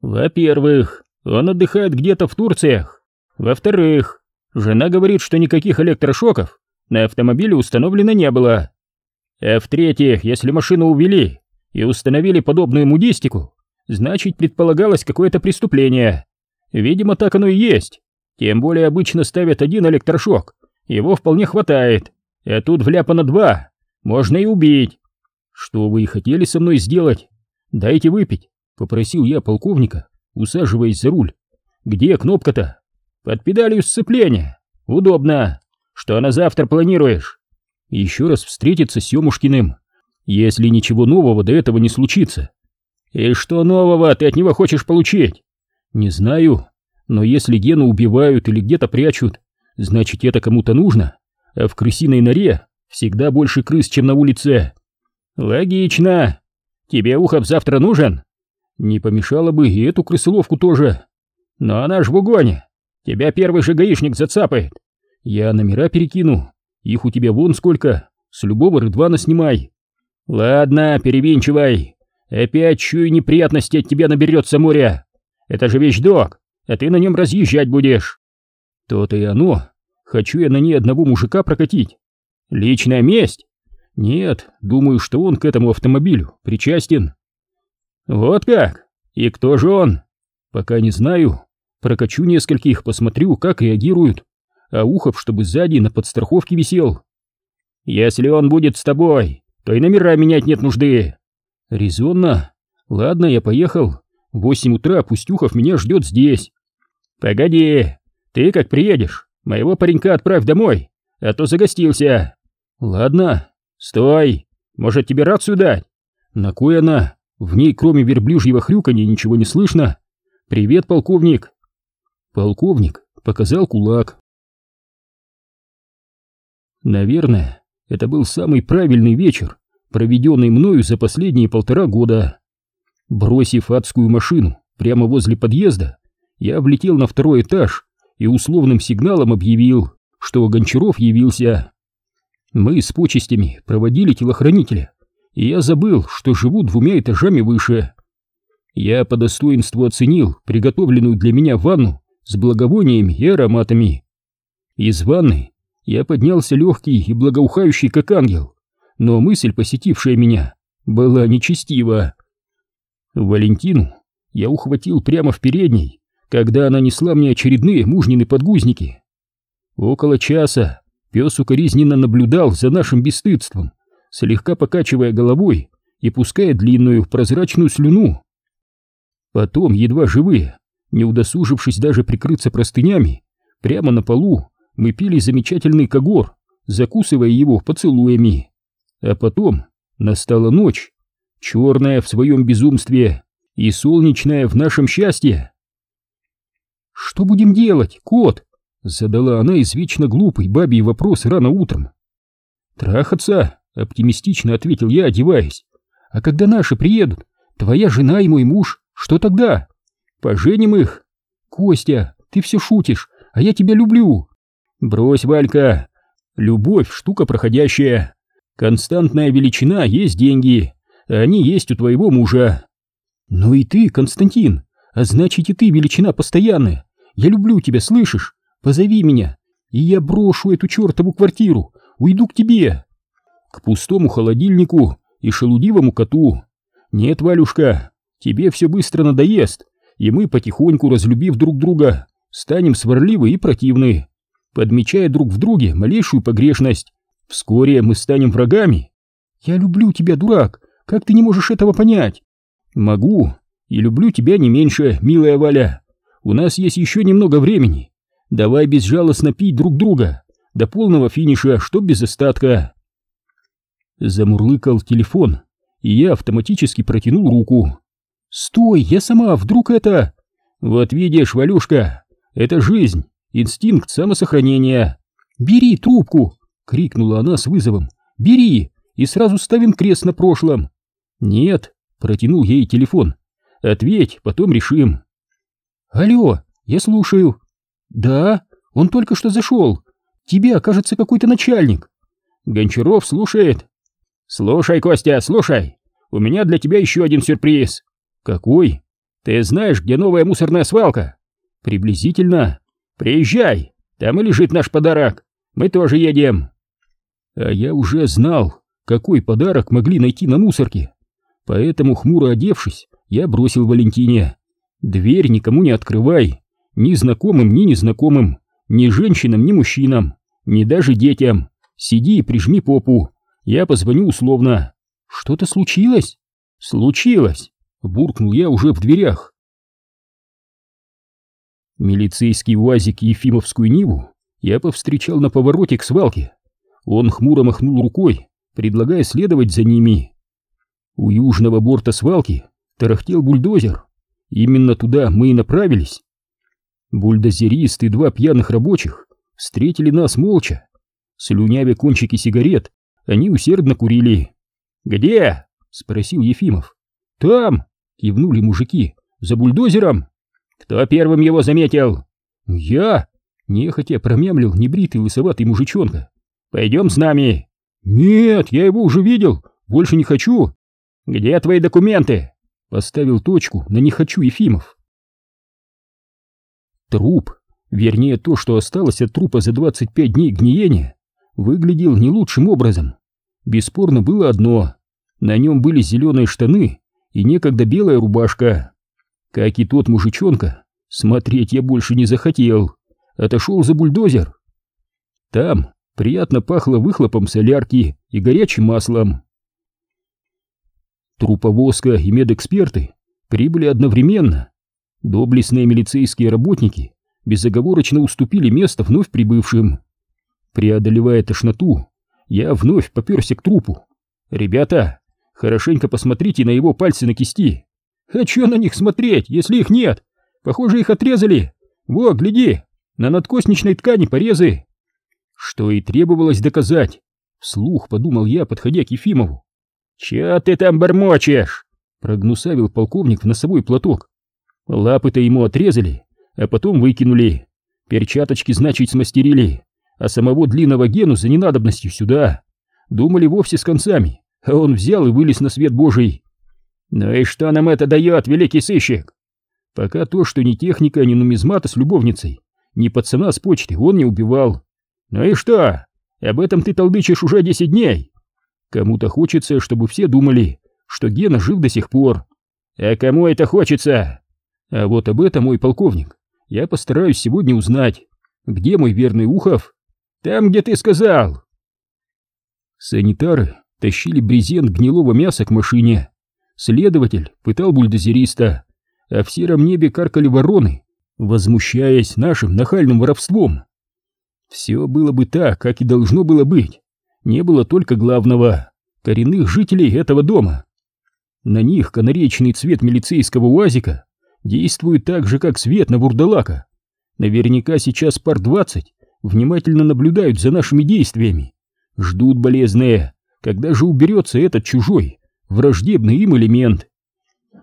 Во-первых, он отдыхает где-то в Турциях. Во-вторых, жена говорит, что никаких электрошоков на автомобиле установлено не было. А в-третьих, если машину увели и установили подобную мудистику, значит предполагалось какое-то преступление. Видимо, так оно и есть. Тем более обычно ставят один электрошок, его вполне хватает. А тут вляпано два, можно и убить. Что вы хотели со мной сделать? Дайте выпить, попросил я полковника, усаживаясь за руль. Где кнопка-то? Под педалью сцепления. Удобно. Что на завтра планируешь? Еще раз встретиться с Семушкиным. Если ничего нового до этого не случится. И что нового ты от него хочешь получить? Не знаю, но если Гену убивают или где-то прячут, значит это кому-то нужно, а в крысиной норе всегда больше крыс, чем на улице. Логично. Тебе Ухов завтра нужен? Не помешало бы и эту крысоловку тоже. Но она ж в угоне. Тебя первый же гаишник зацапает. Я номера перекину. Их у тебя вон сколько. С любого рыдвана снимай. Ладно, перевинчивай. Опять чую неприятности от тебя наберется море. Это же вещдок, а ты на нем разъезжать будешь. То-то и оно. Хочу я на ней одного мужика прокатить. Личная месть? Нет, думаю, что он к этому автомобилю причастен. Вот как? И кто же он? Пока не знаю. Прокачу нескольких, посмотрю, как реагируют. А Ухов, чтобы сзади на подстраховке висел. Если он будет с тобой, то и номера менять нет нужды. Резонно. Ладно, я поехал. В восемь утра Пустюхов меня ждет здесь. Погоди, ты как приедешь, моего паренька отправь домой, а то загостился. Ладно, стой, может тебе рацию дать? На кой она? В ней кроме верблюжьего хрюканья ничего не слышно. Привет, полковник. Полковник показал кулак. Наверное, это был самый правильный вечер, проведенный мною за последние полтора года. Бросив адскую машину прямо возле подъезда, я влетел на второй этаж и условным сигналом объявил, что Гончаров явился. Мы с почестями проводили телохранителя, и я забыл, что живу двумя этажами выше. Я по достоинству оценил приготовленную для меня ванну с благовониями и ароматами. Из ванны я поднялся легкий и благоухающий, как ангел, но мысль, посетившая меня, была нечестива. Валентину я ухватил прямо в передней, когда она несла мне очередные мужнины подгузники. Около часа пес укоризненно наблюдал за нашим бесстыдством, слегка покачивая головой и пуская длинную прозрачную слюну. Потом, едва живые, не удосужившись даже прикрыться простынями, прямо на полу мы пили замечательный когор, закусывая его поцелуями. А потом настала ночь, черная в своем безумстве и солнечная в нашем счастье. «Что будем делать, кот?» — задала она извечно глупый бабий вопрос рано утром. «Трахаться?» — оптимистично ответил я, одеваясь. «А когда наши приедут, твоя жена и мой муж, что тогда? Поженим их? Костя, ты все шутишь, а я тебя люблю!» «Брось, Валька, любовь — штука проходящая. Константная величина есть деньги, а они есть у твоего мужа. Ну и ты, Константин, а значит и ты величина постоянная. Я люблю тебя, слышишь? Позови меня, и я брошу эту чертову квартиру, уйду к тебе. К пустому холодильнику и шелудивому коту. Нет, Валюшка, тебе все быстро надоест, и мы, потихоньку разлюбив друг друга, станем сварливы и противны, подмечая друг в друге малейшую погрешность. Вскоре мы станем врагами. Я люблю тебя, дурак. Как ты не можешь этого понять? Могу. И люблю тебя не меньше, милая Валя. У нас есть еще немного времени. Давай безжалостно пить друг друга. До полного финиша, что без остатка. Замурлыкал телефон, и я автоматически протянул руку. «Стой, я сама, вдруг это...» «Вот видишь, Валюшка, это жизнь, инстинкт самосохранения. Бери трубку!» Крикнула она с вызовом. «Бери! И сразу ставим крест на прошлом!» «Нет!» Протянул ей телефон. «Ответь, потом решим!» «Алло, я слушаю!» «Да, он только что зашел. Тебе, кажется, какой-то начальник!» «Гончаров слушает!» «Слушай, Костя, слушай! У меня для тебя еще один сюрприз!» «Какой?» Ты знаешь, где новая мусорная свалка? Приблизительно. Приезжай, там и лежит наш подарок. Мы тоже едем. А я уже знал, какой подарок могли найти на мусорке. Поэтому, хмуро одевшись, я бросил Валентине. Дверь никому не открывай. Ни знакомым, ни незнакомым. Ни женщинам, ни мужчинам. Ни даже детям. Сиди и прижми попу. Я позвоню условно. Что-то случилось? Случилось. Буркнул я уже в дверях. Милицейский УАЗик Ефимовскую Ниву я повстречал на повороте к свалке. Он хмуро махнул рукой, предлагая следовать за ними. У южного борта свалки тарахтел бульдозер. Именно туда мы и направились. Бульдозерист и два пьяных рабочих встретили нас молча. Слюнявя кончики сигарет, они усердно курили. «Где?» — спросил Ефимов. «Там!» — кивнули мужики. «За бульдозером!» «Кто первым его заметил?» «Я!» — нехотя промямлил небритый лысоватый мужичонка. «Пойдем с нами!» «Нет, я его уже видел! Больше не хочу!» «Где твои документы?» Поставил точку на «не хочу» Ефимов. Труп, вернее то, что осталось от трупа за 25 дней гниения, выглядел не лучшим образом. Бесспорно было одно. На нем были зеленые штаны и некогда белая рубашка. Как и тот мужичонка, смотреть я больше не захотел. Отошел за бульдозер. Там приятно пахло выхлопом солярки и горячим маслом. Труповозка и медэксперты прибыли одновременно. Доблестные милицейские работники безоговорочно уступили место вновь прибывшим. Преодолевая тошноту, я вновь поперся к трупу. «Ребята, хорошенько посмотрите на его пальцы на кисти. Чё на них смотреть, если их нет? Похоже, их отрезали. Во, гляди, на надкосничной ткани порезы. Что и требовалось доказать. Вслух подумал я, подходя к Ефимову. «Чё ты там бормочешь?» Прогнусавил полковник в носовой платок. Лапы-то ему отрезали, а потом выкинули. Перчаточки, значит, смастерили, а самого длинного Гену за ненадобностью сюда. Думали вовсе с концами, а он взял и вылез на свет божий. Ну и что нам это дает, великий сыщик? Пока то, что ни техника, ни нумизмата с любовницей, ни пацана с почты он не убивал. Ну и что? Об этом ты толдычишь уже десять дней. Кому-то хочется, чтобы все думали, что Гена жив до сих пор. А кому это хочется? А вот об этом, мой полковник, я постараюсь сегодня узнать. Где мой верный Ухов? Там, где ты сказал. Санитары тащили брезент гнилого мяса к машине. Следователь пытал бульдозериста, а в сером небе каркали вороны, возмущаясь нашим нахальным воровством. Все было бы так, как и должно было быть. Не было только главного — коренных жителей этого дома. На них канареечный цвет милицейского уазика действует так же, как свет на бурдалака. Наверняка сейчас пар двадцать внимательно наблюдают за нашими действиями. Ждут болезные, когда же уберется этот чужой, враждебный им элемент.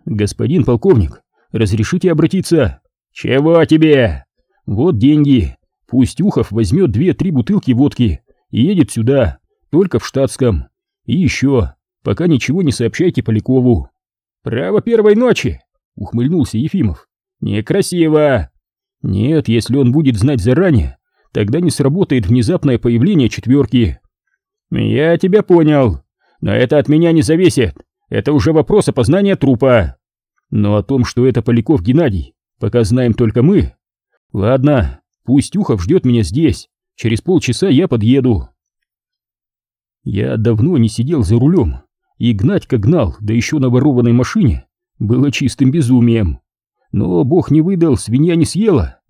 Господин полковник, разрешите обратиться? Чего тебе? Вот деньги. Пусть Ухов возьмет две-три бутылки водки и едет сюда, только в штатском. И еще, пока ничего не сообщайте Полякову. Право первой ночи, ухмыльнулся Ефимов. Некрасиво. Нет, если он будет знать заранее, тогда не сработает внезапное появление четверки. Я тебя понял. Но это от меня не зависит. Это уже вопрос опознания трупа. Но о том, что это Поляков Геннадий, пока знаем только мы. Ладно, пусть Ухов ждет меня здесь. Через полчаса я подъеду. Я давно не сидел за рулем, и гнать как гнал, да еще на ворованной машине, было чистым безумием. Но бог не выдал, свинья не съела.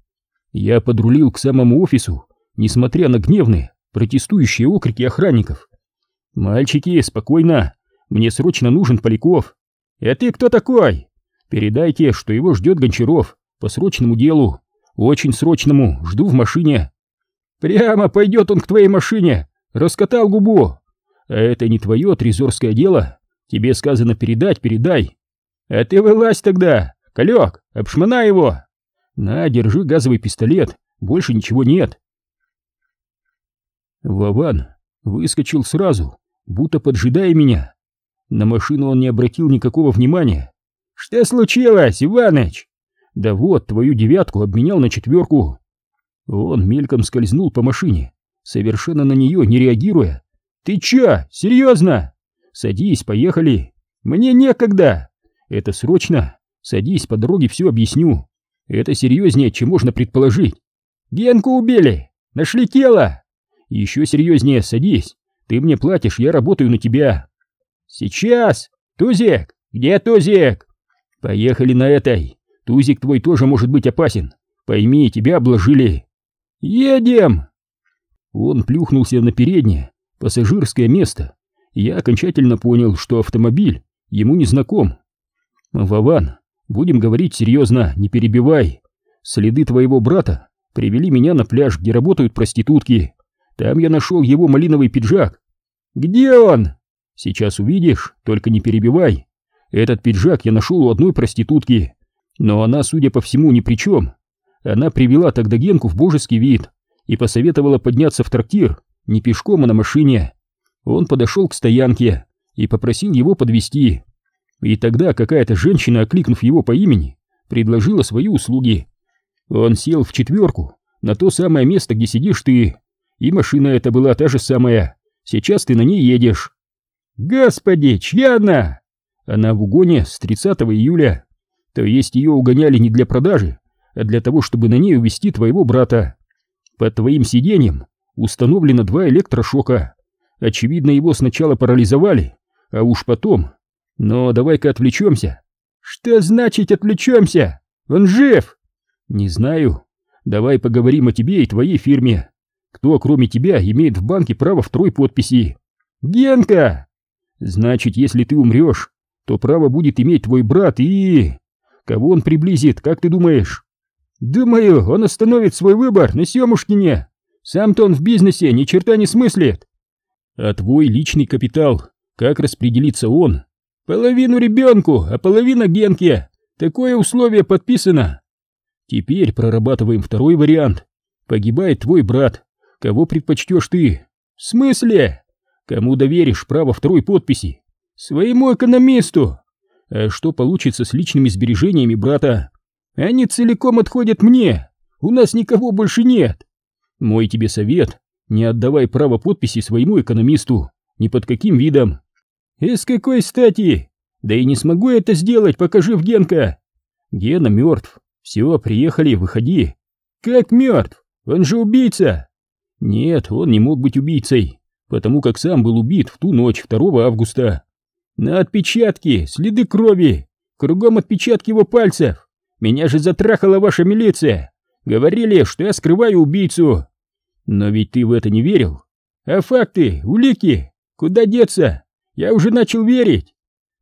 Я подрулил к самому офису, несмотря на гневные, протестующие окрики охранников. «Мальчики, спокойно, мне срочно нужен Поляков». «А ты кто такой?» «Передайте, что его ждет Гончаров по срочному делу, очень срочному, жду в машине». «Прямо пойдет он к твоей машине, раскатал губу». «А это не твое трезорское дело, тебе сказано передать, передай». «А ты вылазь тогда, Калек, обшмонай его». «На, держи газовый пистолет, больше ничего нет». Вован выскочил сразу, будто поджидая меня. На машину он не обратил никакого внимания. Что случилось, Иваныч? Да вот, твою девятку обменял на четверку. Он мельком скользнул по машине, совершенно на нее не реагируя. Ты чё, серьезно? Садись, поехали. Мне некогда. Это срочно. Садись, по дороге все объясню. Это серьезнее, чем можно предположить. Генку убили. Нашли тело. Еще серьезнее, садись. Ты мне платишь, я работаю на тебя. Сейчас. Тузик, где Тузик? Поехали на этой. Тузик твой тоже может быть опасен. Пойми, тебя обложили. Едем. Он плюхнулся на переднее, пассажирское место. Я окончательно понял, что автомобиль ему не знаком. Вован, будем говорить серьезно, не перебивай. Следы твоего брата привели меня на пляж, где работают проститутки. Там я нашел его малиновый пиджак. Где он? Сейчас увидишь, только не перебивай. Этот пиджак я нашел у одной проститутки, но она, судя по всему, ни при чем. Она привела тогда Генку в божеский вид и посоветовала подняться в трактир не пешком, а на машине. Он подошел к стоянке и попросил его подвести. И тогда какая-то женщина, окликнув его по имени, предложила свои услуги. Он сел в четверку, на то самое место, где сидишь ты, и машина эта была та же самая. Сейчас ты на ней едешь. Господи, чья она? Она в угоне с 30 июля. То есть ее угоняли не для продажи, а для того, чтобы на ней увезти твоего брата. Под твоим сиденьем установлено два электрошока. Очевидно, его сначала парализовали, а уж потом. Но давай-ка отвлечемся. Что значит отвлечемся? Он жив? Не знаю. Давай поговорим о тебе и твоей фирме. Кто, кроме тебя, имеет в банке право второй подписи? Генка! Значит, если ты умрешь, то право будет иметь твой брат и... Кого он приблизит, как ты думаешь? Думаю, он остановит свой выбор на Семушкине. Сам-то он в бизнесе ни черта не смыслит. А твой личный капитал, как распределится он? Половину ребенку, а половина Генке. Такое условие подписано. Теперь прорабатываем второй вариант. Погибает твой брат. Кого предпочтешь ты? В смысле? Кому доверишь право второй подписи? Своему экономисту. А что получится с личными сбережениями брата? Они целиком отходят мне. У нас никого больше нет. Мой тебе совет. Не отдавай право подписи своему экономисту. Ни под каким видом. И с какой стати? Да и не смогу это сделать, пока жив Генка. Гена мертв. Все, приехали, выходи. Как мертв? Он же убийца. Нет, он не мог быть убийцей, потому как сам был убит в ту ночь 2 августа. На отпечатки, следы крови, кругом отпечатки его пальцев. Меня же затрахала ваша милиция. Говорили, что я скрываю убийцу. Но ведь ты в это не верил. А факты, улики, куда деться? Я уже начал верить.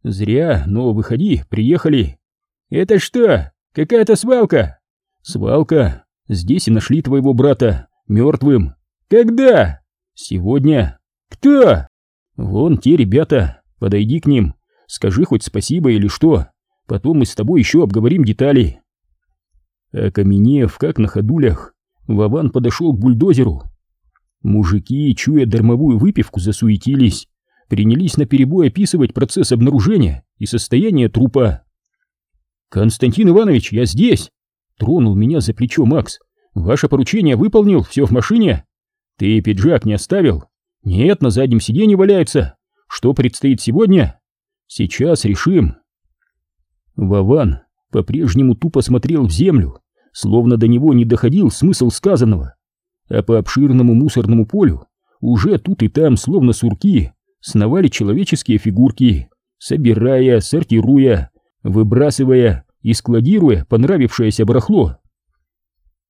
Зря, но выходи, приехали. Это что, какая-то свалка? Свалка. Здесь и нашли твоего брата, мертвым. Когда? Сегодня. Кто? Вон те ребята. Подойди к ним, скажи хоть спасибо или что. Потом мы с тобой еще обговорим детали. Окаменев, как на ходулях, Вован подошел к бульдозеру. Мужики, чуя дармовую выпивку, засуетились, принялись наперебой описывать процесс обнаружения и состояние трупа. «Константин Иванович, я здесь!» Тронул меня за плечо Макс. «Ваше поручение выполнил, все в машине?» «Ты пиджак не оставил?» «Нет, на заднем сиденье валяется. Что предстоит сегодня? Сейчас решим. Вован по-прежнему тупо смотрел в землю, словно до него не доходил смысл сказанного. А по обширному мусорному полю уже тут и там, словно сурки, сновали человеческие фигурки, собирая, сортируя, выбрасывая и складируя понравившееся барахло.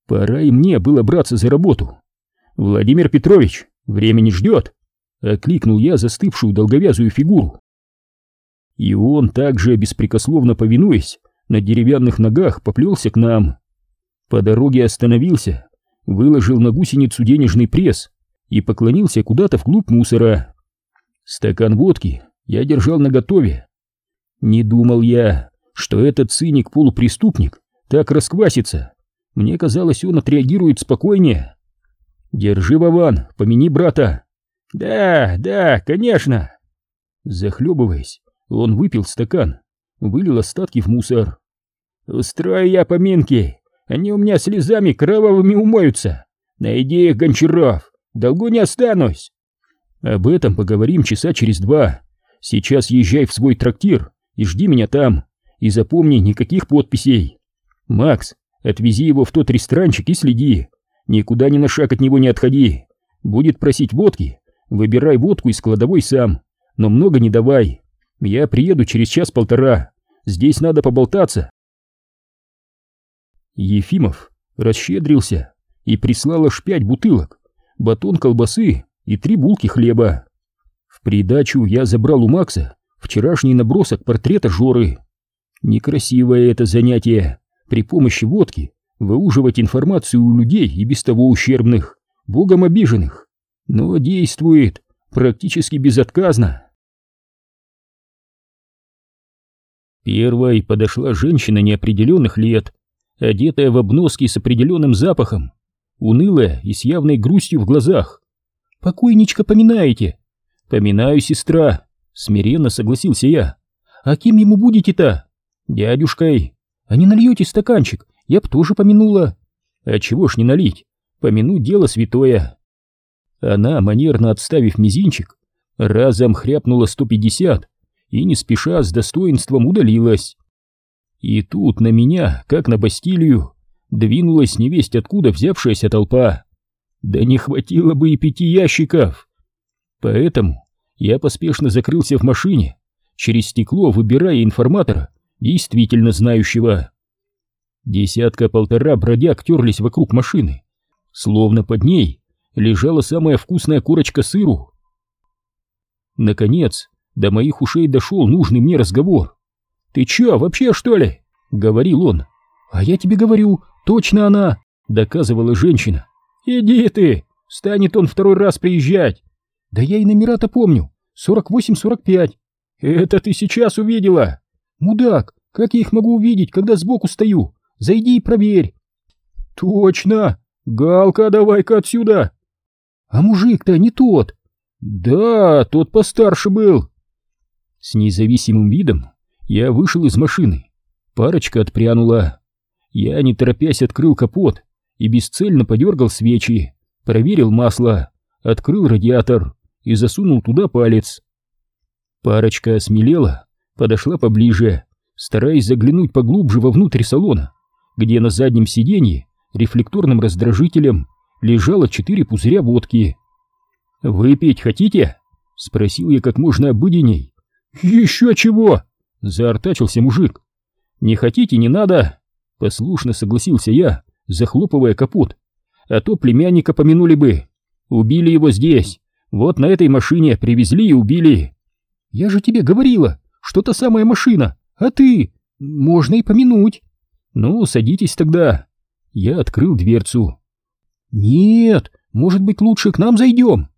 Пора и мне было браться за работу. Владимир Петрович, время не ждет. Окликнул я застывшую долговязую фигуру. И он также, беспрекословно повинуясь, на деревянных ногах поплелся к нам. По дороге остановился, выложил на гусеницу денежный пресс и поклонился куда-то вглубь мусора. Стакан водки я держал наготове. Не думал я, что этот циник-полупреступник так расквасится. Мне казалось, он отреагирует спокойнее. «Держи, Вован, помяни брата!» «Да, да, конечно!» Захлебываясь, он выпил стакан, вылил остатки в мусор. «Устрою я поминки, они у меня слезами кровавыми умоются. Найди их, Гончаров, долгу не останусь». «Об этом поговорим часа через два. Сейчас езжай в свой трактир и жди меня там. И запомни, никаких подписей. Макс, отвези его в тот ресторанчик и следи. Никуда ни на шаг от него не отходи. Будет просить водки, выбирай водку из кладовой сам, но много не давай. Я приеду через час-полтора. Здесь надо поболтаться. Ефимов расщедрился и прислал аж пять бутылок, батон колбасы и три булки хлеба. В придачу я забрал у Макса вчерашний набросок портрета Жоры. Некрасивое это занятие при помощи водки выуживать информацию у людей и без того ущербных, богом обиженных, но действует практически безотказно. Первой подошла женщина неопределенных лет, одетая в обноски с определенным запахом, унылая и с явной грустью в глазах. «Покойничка поминаете?» «Поминаю, сестра», — смиренно согласился я. «А кем ему будете-то?» «Дядюшкой». «А не нальете стаканчик? Я б тоже помянула». «А чего ж не налить? Помянуть дело святое». Она, манерно отставив мизинчик, разом хряпнула сто пятьдесят и не спеша с достоинством удалилась. И тут на меня, как на Бастилию, двинулась невесть откуда взявшаяся толпа. Да не хватило бы и пяти ящиков. Поэтому я поспешно закрылся в машине, через стекло выбирая информатора, действительно знающего. Десятка-полтора бродяг терлись вокруг машины, словно под ней лежала самая вкусная курочка сыру. Наконец, до моих ушей дошел нужный мне разговор. «Ты чё, вообще что ли?» — говорил он. «А я тебе говорю, точно она!» — доказывала женщина. «Иди ты! Станет он второй раз приезжать!» «Да я и номера-то помню. Сорок восемь-сорок пять. Это ты сейчас увидела!» «Мудак, как я их могу увидеть, когда сбоку стою? Зайди и проверь!» «Точно! Галка, давай-ка отсюда!» «А мужик-то не тот!» «Да, тот постарше был!» С независимым видом я вышел из машины. Парочка отпрянула. Я, не торопясь, открыл капот и бесцельно подергал свечи, проверил масло, открыл радиатор и засунул туда палец. Парочка осмелела, подошла поближе, стараясь заглянуть поглубже вовнутрь салона, где на заднем сиденье рефлекторным раздражителем лежало четыре пузыря водки. «Выпить хотите?» — спросил я как можно обыденней, «Еще чего!» — заортачился мужик. «Не хотите, не надо!» — послушно согласился я, захлопывая капот. «А то племянника помянули бы. Убили его здесь. Вот на этой машине привезли и убили». «Я же тебе говорила, что та самая машина, а ты...» «Можно и помянуть». «Ну, садитесь тогда». Я открыл дверцу. «Нет, может быть, лучше к нам зайдем?»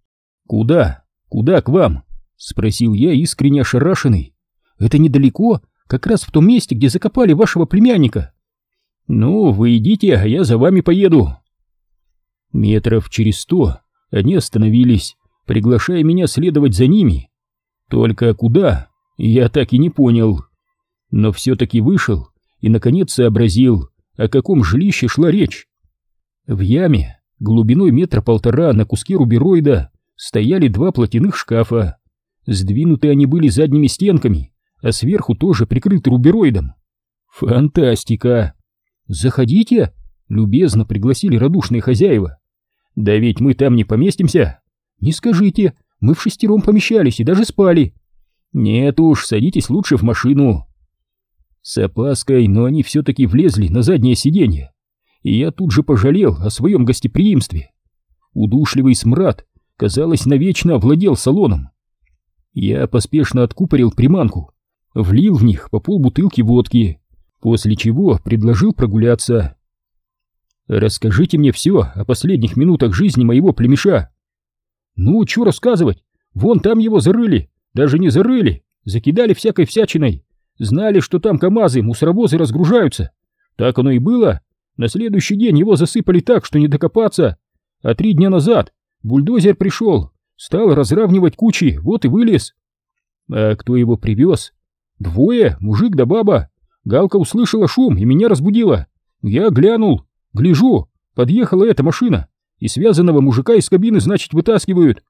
«Куда? Куда к вам?» — спросил я, искренне ошарашенный. «Это недалеко, как раз в том месте, где закопали вашего племянника». «Ну, вы идите, а я за вами поеду». Метров через сто они остановились, приглашая меня следовать за ними. Только куда, я так и не понял. Но все-таки вышел и, наконец, сообразил, о каком жилище шла речь. В яме, глубиной метра полтора на куске рубероида, стояли два платяных шкафа, Сдвинуты они были задними стенками, а сверху тоже прикрыты рубероидом. Фантастика! Заходите! Любезно пригласили радушные хозяева. Да ведь мы там не поместимся. Не скажите, мы в шестером помещались и даже спали. Нет уж, садитесь лучше в машину. С опаской, но они все-таки влезли на заднее сиденье. И я тут же пожалел о своем гостеприимстве. Удушливый смрад, казалось, навечно овладел салоном. Я поспешно откупорил приманку, влил в них по полбутылки водки, после чего предложил прогуляться. «Расскажите мне все о последних минутах жизни моего племеша». «Ну, что рассказывать? Вон там его зарыли, даже не зарыли, закидали всякой всячиной. Знали, что там КамАЗы, мусоровозы разгружаются. Так оно и было. На следующий день его засыпали так, что не докопаться. А три дня назад бульдозер пришел, Стал разравнивать кучи, вот и вылез. А кто его привез? Двое, мужик да баба. Галка услышала шум и меня разбудила. Я глянул, гляжу, подъехала эта машина, и связанного мужика из кабины, значит, вытаскивают.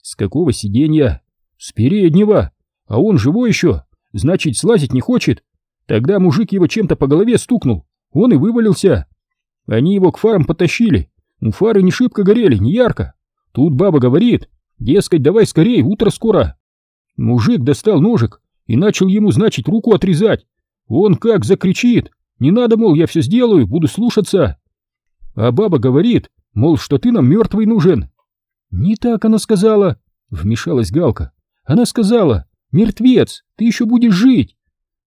С какого сиденья? С переднего. А он живой еще, значит, слазить не хочет. Тогда мужик его чем-то по голове стукнул, он и вывалился. Они его к фарам потащили. У фары не шибко горели, не ярко. Тут баба говорит, дескать, давай скорее, утро скоро. Мужик достал ножик и начал ему, значит, руку отрезать. Он как закричит, не надо, мол, я все сделаю, буду слушаться. А баба говорит, мол, что ты нам мертвый нужен. Не так она сказала, вмешалась Галка. Она сказала, мертвец, ты еще будешь жить.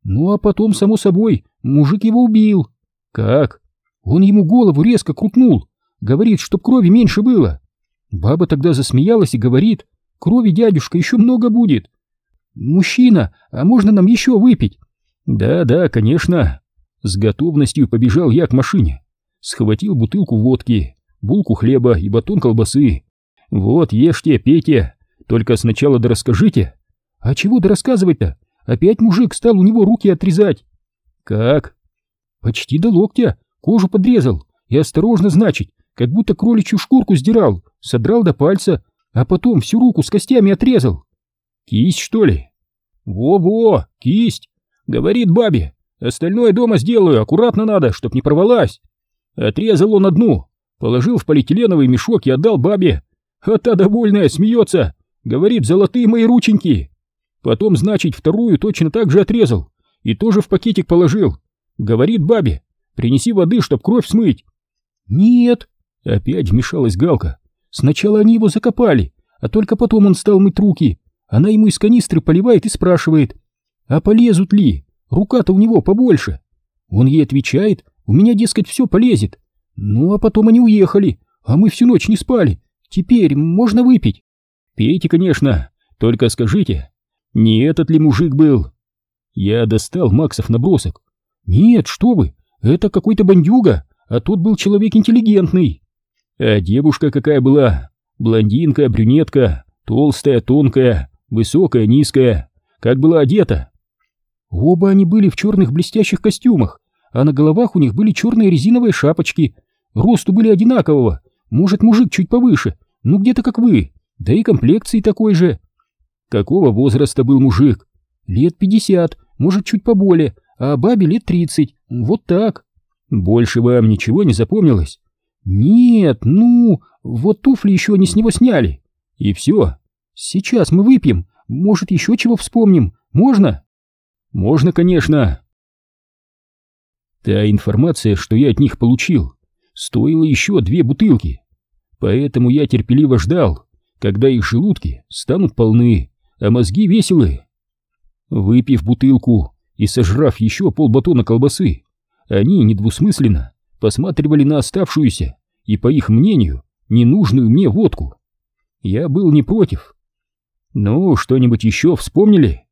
Ну а потом, само собой, мужик его убил. Как? Он ему голову резко крутнул, говорит, чтоб крови меньше было. Баба тогда засмеялась и говорит, крови, дядюшка, еще много будет. Мужчина, а можно нам еще выпить? Да-да, конечно. С готовностью побежал я к машине. Схватил бутылку водки, булку хлеба и батон колбасы. Вот, ешьте, пейте, только сначала да расскажите. А чего да рассказывать-то? Опять мужик стал у него руки отрезать. Как? Почти до локтя, кожу подрезал. И осторожно, значит, как будто кроличью шкурку сдирал, содрал до пальца, а потом всю руку с костями отрезал. Кисть, что ли? Во-во, кисть. Говорит бабе, остальное дома сделаю, аккуратно надо, чтоб не порвалась. Отрезал он одну, положил в полиэтиленовый мешок и отдал бабе. А та довольная смеется, говорит, золотые мои рученьки. Потом, значит, вторую точно так же отрезал и тоже в пакетик положил. Говорит бабе, принеси воды, чтоб кровь смыть. Нет, опять вмешалась Галка. Сначала они его закопали, а только потом он стал мыть руки. Она ему из канистры поливает и спрашивает, а полезут ли? Рука-то у него побольше. Он ей отвечает, у меня, дескать, все полезет. Ну, а потом они уехали, а мы всю ночь не спали. Теперь можно выпить? Пейте, конечно, только скажите, не этот ли мужик был? Я достал Максов набросок. Нет, что вы, это какой-то бандюга, а тот был человек интеллигентный. А девушка какая была? Блондинка, брюнетка, толстая, тонкая, высокая, низкая. Как была одета? Оба они были в черных блестящих костюмах, а на головах у них были черные резиновые шапочки. Росту были одинакового, может, мужик чуть повыше, ну где-то как вы, да и комплекции такой же. Какого возраста был мужик? Лет пятьдесят, может, чуть поболее, а бабе лет тридцать, вот так. Больше вам ничего не запомнилось? Нет, ну, вот туфли еще не с него сняли. И все. Сейчас мы выпьем, может, еще чего вспомним, можно? Можно, конечно. Та информация, что я от них получил, стоила еще две бутылки. Поэтому я терпеливо ждал, когда их желудки станут полны, а мозги веселые. Выпив бутылку и сожрав еще полбатона колбасы, они недвусмысленно посматривали на оставшуюся и, по их мнению, ненужную мне водку. Я был не против. Ну, что-нибудь еще вспомнили?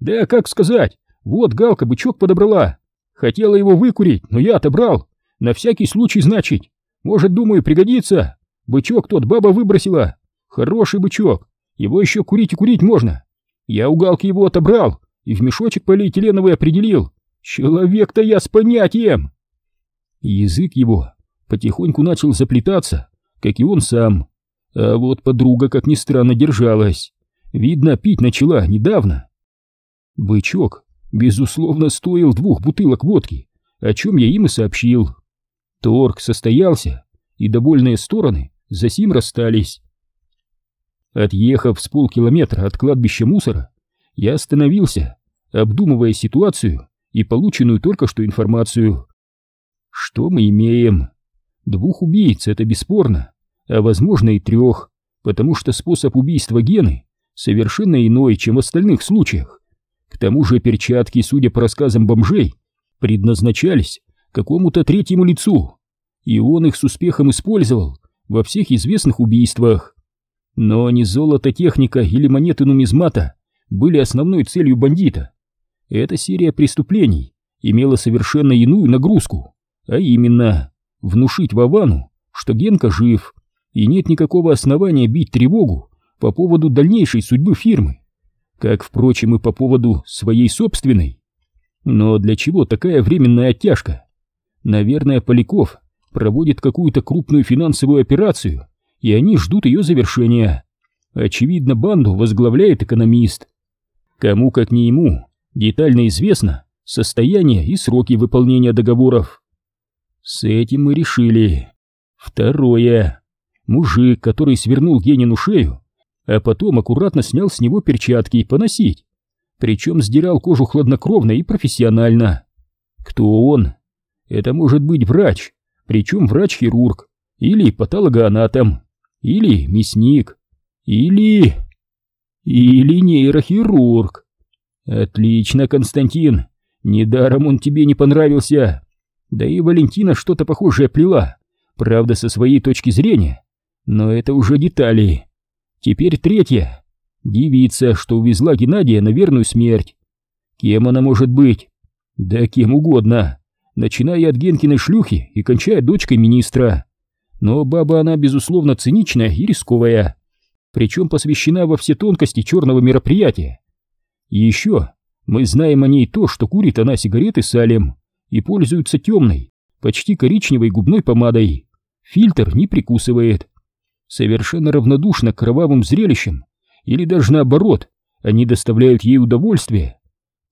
Да как сказать, вот Галка бычок подобрала. Хотела его выкурить, но я отобрал. На всякий случай, значит. Может, думаю, пригодится. Бычок тот баба выбросила. Хороший бычок. Его еще курить и курить можно. Я у Галки его отобрал и в мешочек полиэтиленовый определил. Человек-то я с понятием. Язык его потихоньку начал заплетаться, как и он сам. А вот подруга, как ни странно, держалась. Видно, пить начала недавно. Бычок, безусловно, стоил двух бутылок водки, о чем я им и сообщил. Торг состоялся, и довольные стороны за сим расстались. Отъехав с полкилометра от кладбища мусора, я остановился, обдумывая ситуацию и полученную только что информацию. Что мы имеем? Двух убийц, это бесспорно, а возможно и трех, потому что способ убийства Гены совершенно иной, чем в остальных случаях. К тому же перчатки, судя по рассказам бомжей, предназначались какому-то третьему лицу, и он их с успехом использовал во всех известных убийствах. Но не золото техника или монеты нумизмата были основной целью бандита. Эта серия преступлений имела совершенно иную нагрузку, а именно внушить Вовану, что Генка жив, и нет никакого основания бить тревогу по поводу дальнейшей судьбы фирмы. Как, впрочем, и по поводу своей собственной. Но для чего такая временная оттяжка? Наверное, Поляков проводит какую-то крупную финансовую операцию, и они ждут ее завершения. Очевидно, банду возглавляет экономист. Кому, как не ему, детально известно состояние и сроки выполнения договоров. С этим мы решили. Второе. Мужик, который свернул Генину шею, а потом аккуратно снял с него перчатки и поносить. Причем сдирал кожу хладнокровно и профессионально. Кто он? Это может быть врач, причем врач-хирург, или патологоанатом, или мясник, или... или нейрохирург. Отлично, Константин, недаром он тебе не понравился. Да и Валентина что-то похожее плела, правда, со своей точки зрения. Но это уже детали. Теперь третье. Девица, что увезла Геннадия на верную смерть. Кем она может быть? Да кем угодно. Начиная от Генкиной шлюхи и кончая дочкой министра. Но баба она, безусловно, циничная и рисковая. Причем посвящена во все тонкости черного мероприятия. И еще мы знаем о ней то, что курит она сигареты салем и пользуется темной, почти коричневой губной помадой. Фильтр не прикусывает. Совершенно равнодушна к кровавым зрелищам, или даже наоборот, они доставляют ей удовольствие.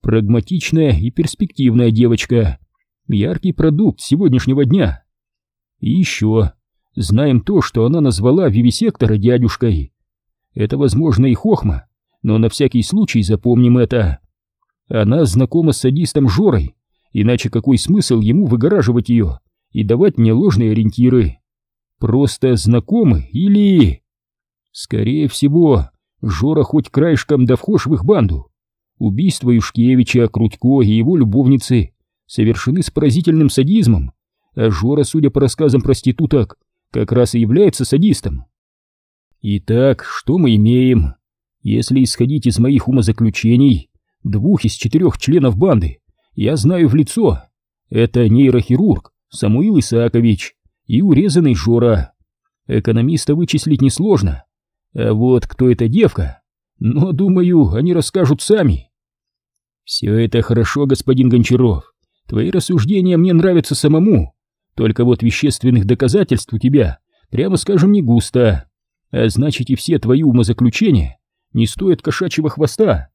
Прагматичная и перспективная девочка. Яркий продукт сегодняшнего дня. И еще знаем то, что она назвала вивисектора дядюшкой. Это, возможно, и хохма, но на всякий случай запомним это. Она знакома с садистом Жорой, иначе какой смысл ему выгораживать ее и давать мне ложные ориентиры? Просто знакомы или... Скорее всего, Жора хоть краешком да вхож в их банду. Убийства Юшкевича, Крутько и его любовницы совершены с поразительным садизмом, а Жора, судя по рассказам проституток, как раз и является садистом. Итак, что мы имеем? Если исходить из моих умозаключений, двух из четырех членов банды я знаю в лицо. Это нейрохирург Самуил Исаакович и урезанный Жора. Экономиста вычислить несложно. А вот кто эта девка? Но, думаю, они расскажут сами. Все это хорошо, господин Гончаров. Твои рассуждения мне нравятся самому. Только вот вещественных доказательств у тебя, прямо скажем, не густо. А значит, и все твои умозаключения не стоят кошачьего хвоста.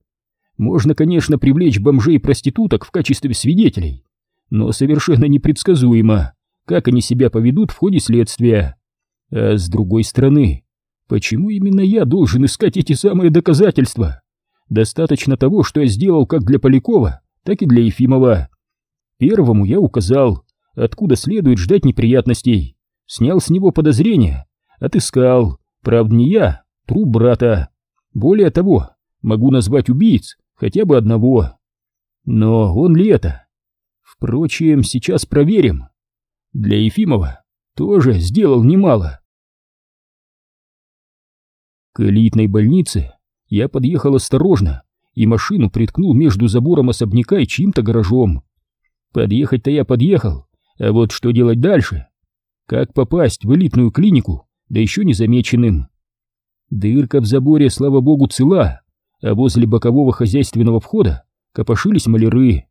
Можно, конечно, привлечь бомжей и проституток в качестве свидетелей, но совершенно непредсказуемо, как они себя поведут в ходе следствия. А с другой стороны, почему именно я должен искать эти самые доказательства? Достаточно того, что я сделал как для Полякова, так и для Ефимова. Первому я указал, откуда следует ждать неприятностей, снял с него подозрения, отыскал, правда не я, труп брата. Более того, могу назвать убийц хотя бы одного. Но он ли это? Впрочем, сейчас проверим. Для Ефимова тоже сделал немало. К элитной больнице я подъехал осторожно и машину приткнул между забором особняка и чьим-то гаражом. Подъехать-то я подъехал, а вот что делать дальше? Как попасть в элитную клинику, да еще незамеченным? Дырка в заборе, слава богу, цела, а возле бокового хозяйственного входа копошились маляры.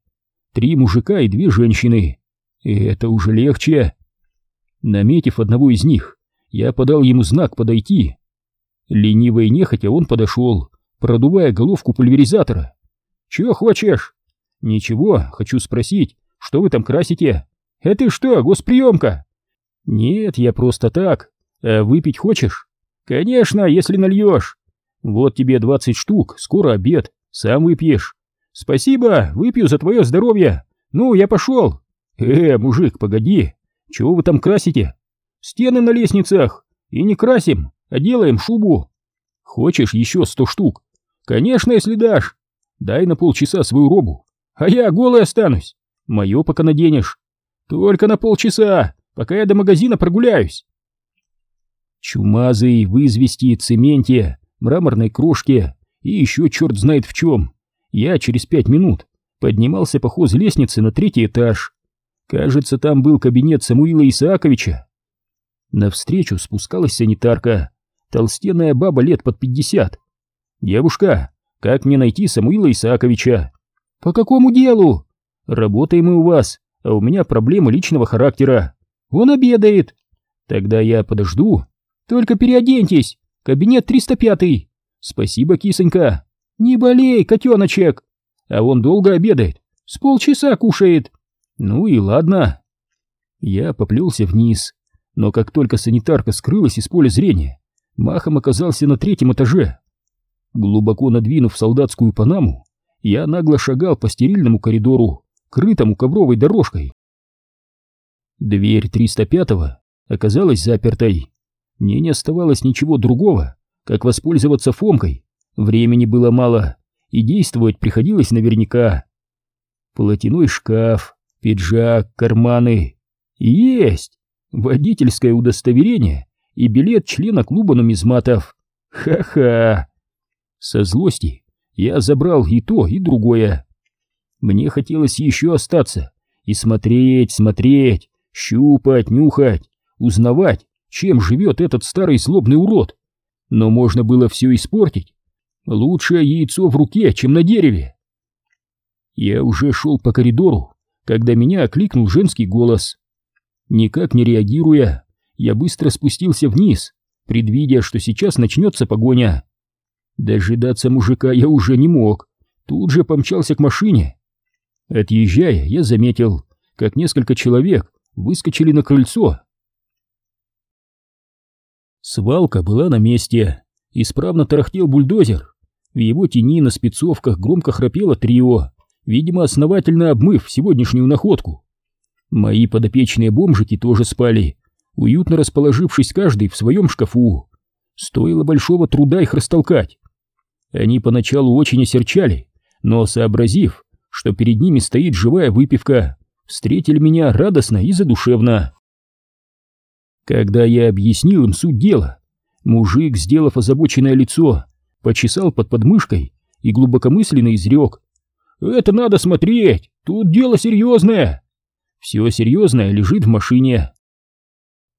Три мужика и две женщины. И это уже легче. Наметив одного из них, я подал ему знак подойти. Лениво и нехотя он подошел, продувая головку пульверизатора. «Чего хочешь?» «Ничего, хочу спросить, что вы там красите?» «Это что, госприемка?» «Нет, я просто так. А выпить хочешь?» «Конечно, если нальешь. Вот тебе двадцать штук, скоро обед, сам выпьешь». «Спасибо, выпью за твое здоровье. Ну, я пошел». «Э, мужик, погоди. Чего вы там красите?» «Стены на лестницах. И не красим, а делаем шубу». «Хочешь еще сто штук?» «Конечно, если дашь. Дай на полчаса свою робу, а я голый останусь. Мое пока наденешь. Только на полчаса, пока я до магазина прогуляюсь. Чумазый в извести, цементе, мраморной крошке и еще черт знает в чем. Я через пять минут поднимался по хоз лестницы на третий этаж. Кажется, там был кабинет Самуила Исааковича. Навстречу спускалась санитарка, толстенная баба лет под пятьдесят. «Девушка, как мне найти Самуила Исааковича. По какому делу? Работаем мы у вас, а у меня проблемы личного характера. Он обедает. Тогда я подожду. Только переоденьтесь. Кабинет 305. Спасибо, кисонька. Не болей, котеночек. А он долго обедает. С полчаса кушает. Ну и ладно. Я поплелся вниз, но как только санитарка скрылась из поля зрения, махом оказался на третьем этаже. Глубоко надвинув солдатскую панаму, я нагло шагал по стерильному коридору, крытому ковровой дорожкой. Дверь 305-го оказалась запертой. Мне не оставалось ничего другого, как воспользоваться Фомкой. Времени было мало, и действовать приходилось наверняка. Полотяной шкаф, пиджак, карманы. Есть! Водительское удостоверение и билет члена клуба нумизматов. Ха-ха! Со злости я забрал и то, и другое. Мне хотелось еще остаться и смотреть, смотреть, щупать, нюхать, узнавать, чем живет этот старый злобный урод. Но можно было все испортить. Лучшее яйцо в руке, чем на дереве. Я уже шел по коридору, когда меня окликнул женский голос. Никак не реагируя, я быстро спустился вниз, предвидя, что сейчас начнется погоня. Дожидаться мужика я уже не мог, тут же помчался к машине. Отъезжая, я заметил, как несколько человек выскочили на крыльцо. Свалка была на месте, исправно тарахтел бульдозер. В его тени на спецовках громко храпело трио, видимо, основательно обмыв сегодняшнюю находку. Мои подопечные бомжики тоже спали, уютно расположившись каждый в своем шкафу. Стоило большого труда их растолкать. Они поначалу очень осерчали, но, сообразив, что перед ними стоит живая выпивка, встретили меня радостно и задушевно. Когда я объяснил им суть дела, мужик, сделав озабоченное лицо, почесал под подмышкой и глубокомысленно изрек. «Это надо смотреть, тут дело серьезное!» Все серьезное лежит в машине.